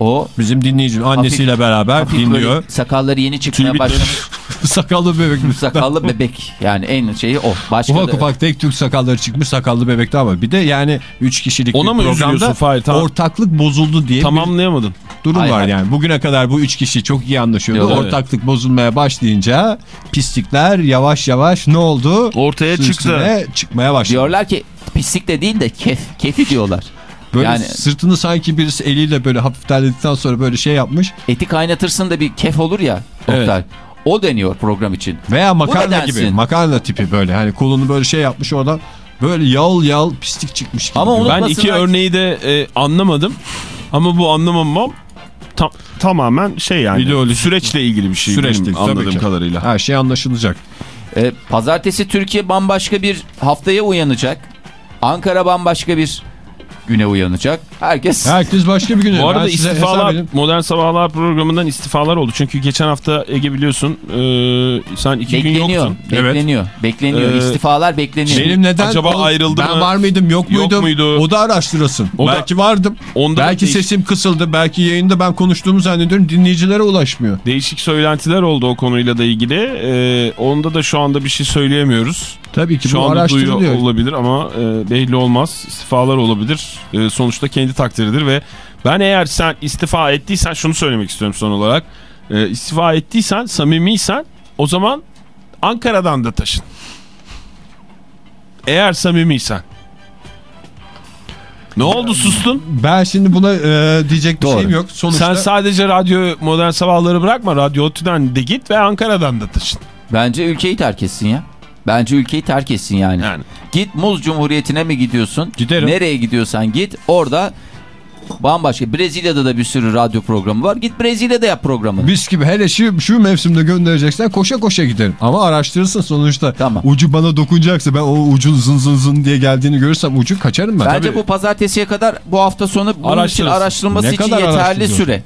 o Bizim dinleyicinin annesiyle beraber hafif dinliyor. sakalları yeni çıkmaya Tülbit- başlamış Sakallı bebek. sakallı bebek. Yani en şeyi o. Başka Ufak da- ufak tek tük sakalları çıkmış sakallı bebek daha var. Bir de yani 3 kişilik Ona mı bir programda Fahir? Tamam. ortaklık bozuldu diye Tamamlayamadın. durum Hayır, var hayır. yani. Bugüne kadar bu 3 kişi çok iyi anlaşıyordu. Yok, evet. Ortaklık bozulmaya başlayınca pislikler yavaş yavaş ne oldu? Ortaya çıktı. çıkmaya başladı. Diyorlar ki pislik de değil de kef. Kefi diyorlar. Böyle yani sırtını sanki birisi eliyle böyle hafif terledikten sonra böyle şey yapmış. eti kaynatırsın da bir kef olur ya. Evet. Oktay. O deniyor program için. Veya makarna gibi. Makarna tipi böyle. Hani kolunu böyle şey yapmış oradan. Böyle yal yal pislik çıkmış gibi. Ama onu- Ben iki ki- örneği de e, anlamadım. Ama bu anlamamam tam, tamamen şey yani. İdeolojik. Süreçle ilgili bir şey. Süreçle, anladığım kadarıyla. Her şey anlaşılacak. Ee, pazartesi Türkiye bambaşka bir haftaya uyanacak. Ankara bambaşka bir güne uyanacak. Herkes Herkes başka bir güne. Bu arada Ben istifalar. Modern Sabahlar programından istifalar oldu. Çünkü geçen hafta Ege biliyorsun e, sen iki gün bekleniyor. yoktun. Bekleniyor. Bekleniyor. Ee, İstifalar bekleniyor. Benim neden? Acaba o- ayrıldı ben mı? var mıydım yok Yok muydum? muydu? O da araştırılsın. O da- belki vardım. Onda da belki değiş- sesim kısıldı. Belki yayında ben konuştuğumu zannediyorum. Dinleyicilere ulaşmıyor. Değişik söylentiler oldu o konuyla da ilgili. E, onda da şu anda bir şey söyleyemiyoruz. Tabii ki Şu bu anda araştırılıyor. duyuyor olabilir ama e, belli olmaz. İstifalar olabilir. E, sonuçta kendi takdiridir ve ben eğer sen istifa ettiysen şunu söylemek istiyorum son olarak. E, istifa ettiysen, samimiysen o zaman Ankara'dan da taşın. Eğer samimiysen. Ne oldu sustun? Ben şimdi buna e, diyecek bir Doğru. şeyim yok. Sonuçta Sen sadece radyo modern sabahları bırakma. Radyo Otü'den de git ve Ankara'dan da taşın. Bence ülkeyi terk etsin ya. Bence ülkeyi terk etsin yani. Yani. Git Muz Cumhuriyeti'ne mi gidiyorsun? Giderim. Nereye gidiyorsan git. Orada bambaşka. Brezilya'da da bir sürü radyo programı var. Git Brezilya'da yap programını. Mis gibi hele şu, şu mevsimde göndereceksen koşa koşa giderim. Ama araştırırsın sonuçta. Tamam. Ucu bana dokunacaksa ben o ucun zın zın zın diye geldiğini görürsem ucu kaçarım ben. Bence Tabii. bu pazartesiye kadar bu hafta sonu bunun için araştırılması Ne için yeterli süre.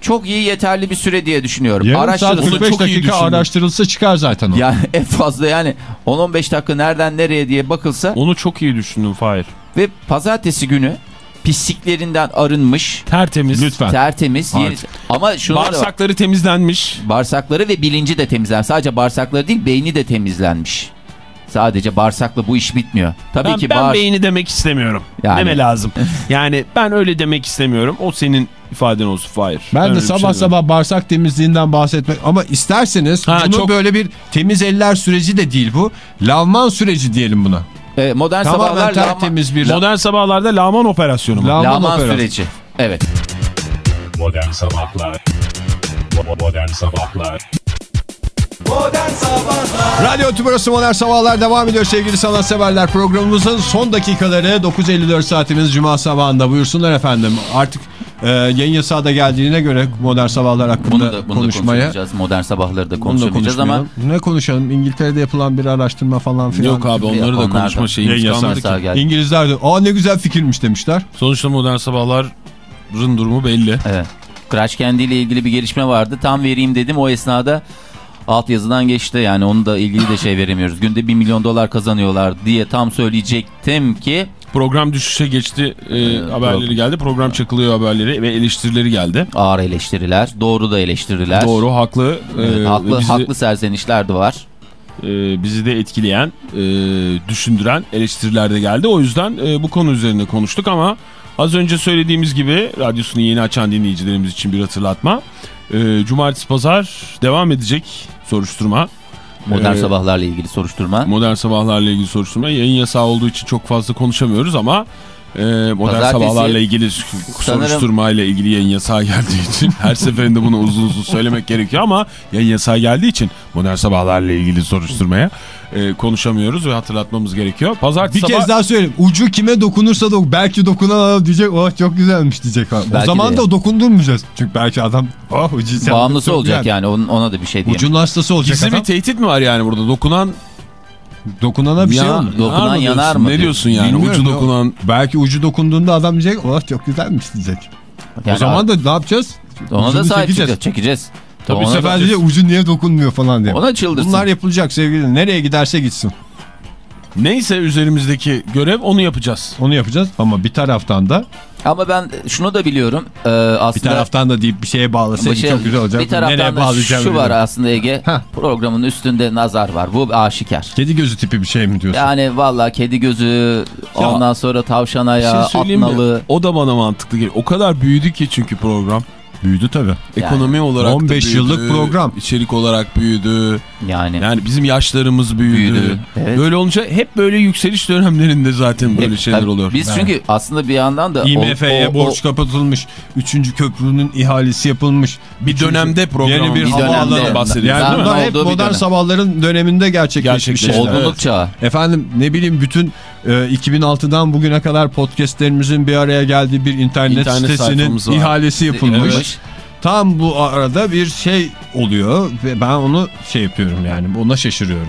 Çok iyi yeterli bir süre diye düşünüyorum. Yarım saat Araştırılsın. Bunu 45 çok iyi dakika düşündün. araştırılsa çıkar zaten o. Yani en fazla yani 10-15 dakika nereden nereye diye bakılsa Onu çok iyi düşündün Fahir. ve pazartesi günü pisliklerinden arınmış, Tertemiz. Lütfen. tertemiz, yeni... ama şunu da Bağırsakları temizlenmiş. bağırsakları ve bilinci de temizlenmiş. Sadece bağırsakları değil, beyni de temizlenmiş. Sadece bağırsakla bu iş bitmiyor. Tabii ben, ki ben bağır... beyni demek istemiyorum. Yani. Deme lazım. Yani ben öyle demek istemiyorum. O senin ifaden olsun Fahir. Ben, öyle de bir şey sabah sabah bağırsak temizliğinden bahsetmek ama isterseniz Ha, bunu çok- böyle bir temiz eller süreci de değil bu. Lavman süreci diyelim buna. Ee, modern Tamamen sabahlar tertemiz bir Modern sabahlarda lağman operasyonu mu? Lağman lağman operasyon. süreci. Evet. Modern Sabahlar Bo- Modern Sabahlar Radyo Tübrası Modern Sabahlar devam ediyor sevgili sanatseverler. Programımızın son dakikaları 9.54 saatimiz Cuma sabahında buyursunlar efendim. Artık e, yayın yasağı da geldiğine göre Modern Sabahlar hakkında Bunu da, bunu da konuşmaya. konuşacağız. Modern sabahları da Bunu da konuşamayacağız ama. Ne konuşalım? İngiltere'de yapılan bir araştırma falan filan. Yok abi onları da da- konuşma şeyimiz kalmadı ki. geldi. İngilizler de aa ne güzel fikirmiş demişler. Sonuçta modern sabahların durumu belli. Evet. Crash Candy ile ilgili bir gelişme vardı. Tam vereyim dedim o esnada altyazıdan geçti. Yani onu da ilgili de şey veremiyoruz. Günde 1 milyon dolar kazanıyorlar diye tam söyleyecektim ki Program düşüşe geçti e, haberleri geldi. Program çakılıyor haberleri ve eleştirileri geldi. ağır eleştiriler. Doğru da eleştiriler. Doğru haklı. E, Evet, haklı, bizi, haklı serzenişler de var. e, bizi de etkileyen, e, düşündüren eleştiriler de geldi. O yüzden e, bu konu üzerinde konuştuk ama az önce söylediğimiz gibi radyosunu yeni açan dinleyicilerimiz için bir hatırlatma. E, Cumartesi pazar devam edecek soruşturma. Modern Ee, sabahlarla ilgili soruşturma. Modern sabahlarla ilgili soruşturma. Yayın yasağı olduğu için çok fazla konuşamıyoruz ama e, modern Pazartesi- sabahlarla ilgili soruşturmayla ilgili yayın yasağı geldiği için her seferinde bunu uzun uzun söylemek gerekiyor ama yayın yasağı geldiği için modern sabahlarla ilgili soruşturmaya e, konuşamıyoruz ve hatırlatmamız gerekiyor. Pazartesi Bir sabah... kez daha söyleyeyim. Ucu kime dokunursa dok belki dokunan adam diyecek oh çok güzelmiş diyecek. O Belki zaman de. da dokundurmayacağız. Çünkü belki adam oh ucu Bağımlısı olacak yani onun- ona da bir şey diyemem. Ucun hastası olacak Gizli bir adam. tehdit mi var yani burada? Dokunan Dokunana bir şey Ya- olmuyor. Dokunan mı yanar diyorsun? mı Ne diyor? diyorsun yani? Bilmiyorum Ucu ya. dokunan... Belki ucu dokunduğunda adam diyecek oh çok güzelmiş diyecek. Yani o zaman da ne yapacağız? ona da Ucunu sahip çekeceğiz. çıkacağız. Çekeceğiz. Tabii bu sefer diyecek ucu niye dokunmuyor falan diye. Ona çıldırsın. Bunlar yapılacak sevgili. Nereye giderse gitsin. Neyse üzerimizdeki görev onu yapacağız. Onu yapacağız ama bir taraftan da Ama ben şunu da biliyorum. Bir aslında taraftan da deyip bir şeye bağlasaydı Başı- çok güzel olacak. Bir taraftan Nereye da bağlayacağım şu var aslında Ege. Heh. Programın üstünde nazar var. Bu aşikar. Kedi gözü tipi bir şey mi diyorsun? Yani valla kedi gözü, ondan sonra tavşan Bir ayağı, şey söyleyeyim mi? atnalı. O da bana mantıklı geliyor. O kadar büyüdü ki çünkü program. Büyüdü tabii. Ekonomi olarak da 15 büyüdü, yıllık program. içerik olarak büyüdü. Yani. Yani bizim yaşlarımız büyüdü. Büyüdü, evet. Böyle olunca hep böyle yükseliş dönemlerinde zaten böyle Hep- şeyler oluyor. Biz Evet. çünkü aslında bir yandan da... IMF'ye borç o- kapatılmış. Üçüncü köprünün ihalesi yapılmış. bir dönemde programımız. Yeni bir Bir havaalanı dönemde- bahsediyoruz Yani bunlar hep modern dönem. sabahların döneminde gerçekleşmiş şeyler. Olgunluk Evet. çağı. Efendim ne bileyim bütün e, 2006'dan bugüne kadar podcastlerimizin bir araya geldiği bir internet, İnternet sitesinin ihalesi yapılmış. Evet. Tam bu arada bir şey oluyor ve ben onu şey yapıyorum yani ona şaşırıyorum.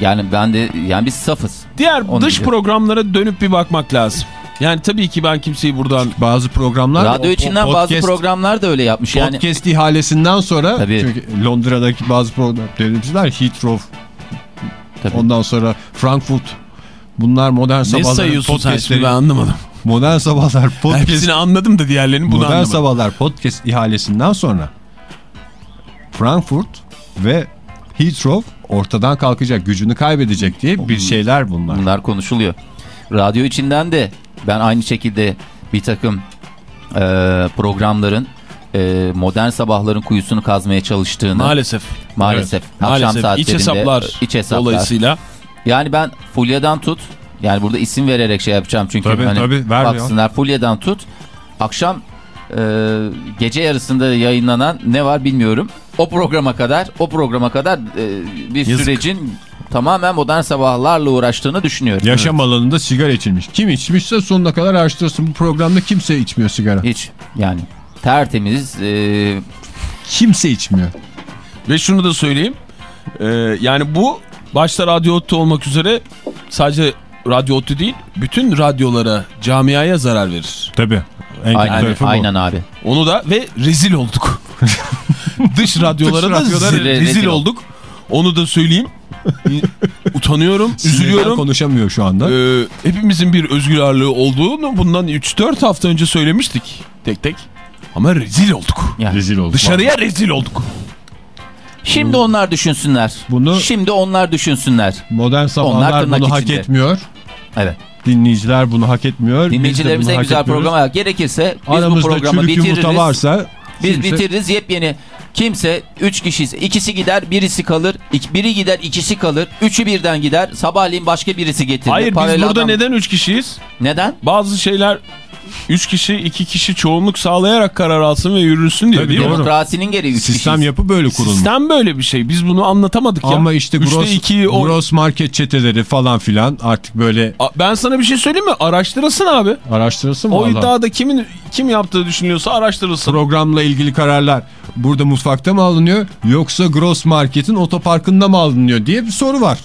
Yani ben de yani biz safız. Diğer Onu dış biliyorum. programlara dönüp bir bakmak lazım. Yani tabii ki ben kimseyi buradan Bazı programlar Radyo içinden bazı podcast- programlar da öyle yapmış. Yani Podcast ihalesinden sonra Tabii. çünkü Londra'daki bazı program televizyoner Heathrow Tabii. ondan sonra Frankfurt bunlar modern ne sabahların sayıyorsun sen şimdi podcastleri. ben anlamadım. Modern sabahlar podcast Hepsini anladım da diğerlerini bunu Modern anlamadım. sabahlar podcast ihalesinden sonra Frankfurt ve Heathrow ortadan kalkacak, gücünü kaybedecek diye bir şeyler bunlar. bunlar konuşuluyor. Radyo içinden de ben aynı şekilde bir takım e, programların e, modern sabahların kuyusunu kazmaya çalıştığını Maalesef. maalesef akşam Maalesef saatlerinde iç hesaplar, iç hesaplar. dolayısıyla Yani ben Fulya'dan tut. Yani burada isim vererek şey yapacağım çünkü Tabii, hani tabii, vermiyor. baksınlar Fulya'dan tut. Akşam e, gece yarısında yayınlanan ne var bilmiyorum. O programa kadar o programa kadar e, bir Yazık. sürecin tamamen modern sabahlarla uğraştığını düşünüyorum. Yaşam alanında sigara içilmiş. Kim içmişse sonuna kadar araştırsın. Bu programda kimse içmiyor sigara. Hiç yani tertemiz e, Kimse içmiyor. ve şunu da söyleyeyim. Ee, yani bu başta Radyo olmak üzere sadece Radyo Ottu değil bütün radyolara, camiaya zarar verir. Tabii. En aynen, aynen abi. Onu da ve rezil olduk. Dış radyolara da rezil, rezil olduk. olduk. Onu da söyleyeyim. Utanıyorum, üzülüyorum. konuşamıyor şu anda. Ee, hepimizin bir özgür ağırlığı olduğunu bundan 3-4 hafta önce söylemiştik tek tek. Ama rezil olduk. Yani. Rezil oldu. Dışarıya rezil olduk. Şimdi onlar düşünsünler. Bunu- Şimdi onlar düşünsünler. Modern sabahlar bunu hak içinde. etmiyor. Evet. Dinleyiciler bunu hak etmiyor. Biz Dinleyicilerimize en güzel etmiyoruz. program Gerekirse biz Aramızda bu programı bitiririz. varsa Biz kimse- bitiririz yepyeni. Kimse 3 kişiyiz. İkisi gider birisi kalır. Biri gider ikisi kalır. Üçü birden gider. Sabahleyin başka birisi getirir. Hayır biz Paralel burada adam- neden 3 kişiyiz? Neden? Bazı şeyler 3 kişi 2 kişi çoğunluk sağlayarak karar alsın ve yürürsün diye Tabii, değil mi? doğru. Demokrasinin gereği 3 sistem kişiyiz. yapı böyle kurulmuş. Sistem böyle bir şey. Biz bunu anlatamadık ya. Ama işte gross, gross market çeteleri falan filan artık böyle A- Ben sana bir şey söyleyeyim mi? Araştırılsın abi. araştırılsın mı? O Allah? iddiada kimin kim yaptığı düşünülüyorsa araştırılsın. Programla ilgili kararlar burada mutfakta mı alınıyor yoksa gross marketin otoparkında mı alınıyor diye bir soru var.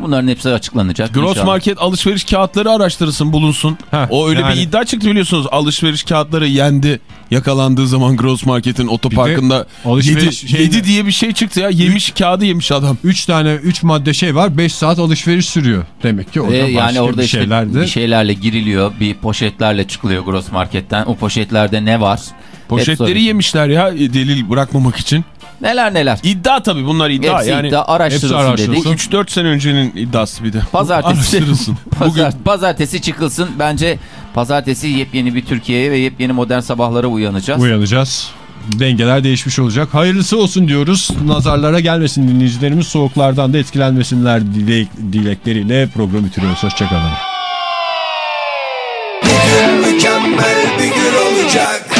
Bunların hepsi açıklanacak. Gross inşallah. market alışveriş kağıtları araştırılsın bulunsun. Heh, o öyle yani- bir iddia çıktı biliyorsunuz. Alışveriş kağıtları yendi. Yakalandığı zaman Gross Market'in otoparkında alışveriş yedi, yedi diye bir şey çıktı ya. Yemiş kağıdı yemiş adam. 3 tane 3 madde şey var 5 saat alışveriş sürüyor. Demek ki orada Ve yani orada bir işte şeylerdi. bir şeylerle giriliyor. Bir poşetlerle çıkılıyor gross marketten. O poşetlerde ne var? Poşetleri yemişler ya e, delil bırakmamak için. Neler neler. İddia tabii bunlar iddia. Hepsi yani, iddia araştırılsın, hepsi araştırılsın dedik. 3-4 sene öncenin iddiası bir de. Pazartesi. Pazar, Bugün... Pazartesi çıkılsın. Bence pazartesi yepyeni bir Türkiye'ye ve yepyeni modern sabahlara uyanacağız. Uyanacağız dengeler değişmiş olacak. Hayırlısı olsun diyoruz. Nazarlara gelmesin dinleyicilerimiz. Soğuklardan da etkilenmesinler dilek, dilekleriyle programı bitiriyoruz. Hoşçakalın. Bir gün mükemmel bir gün olacak.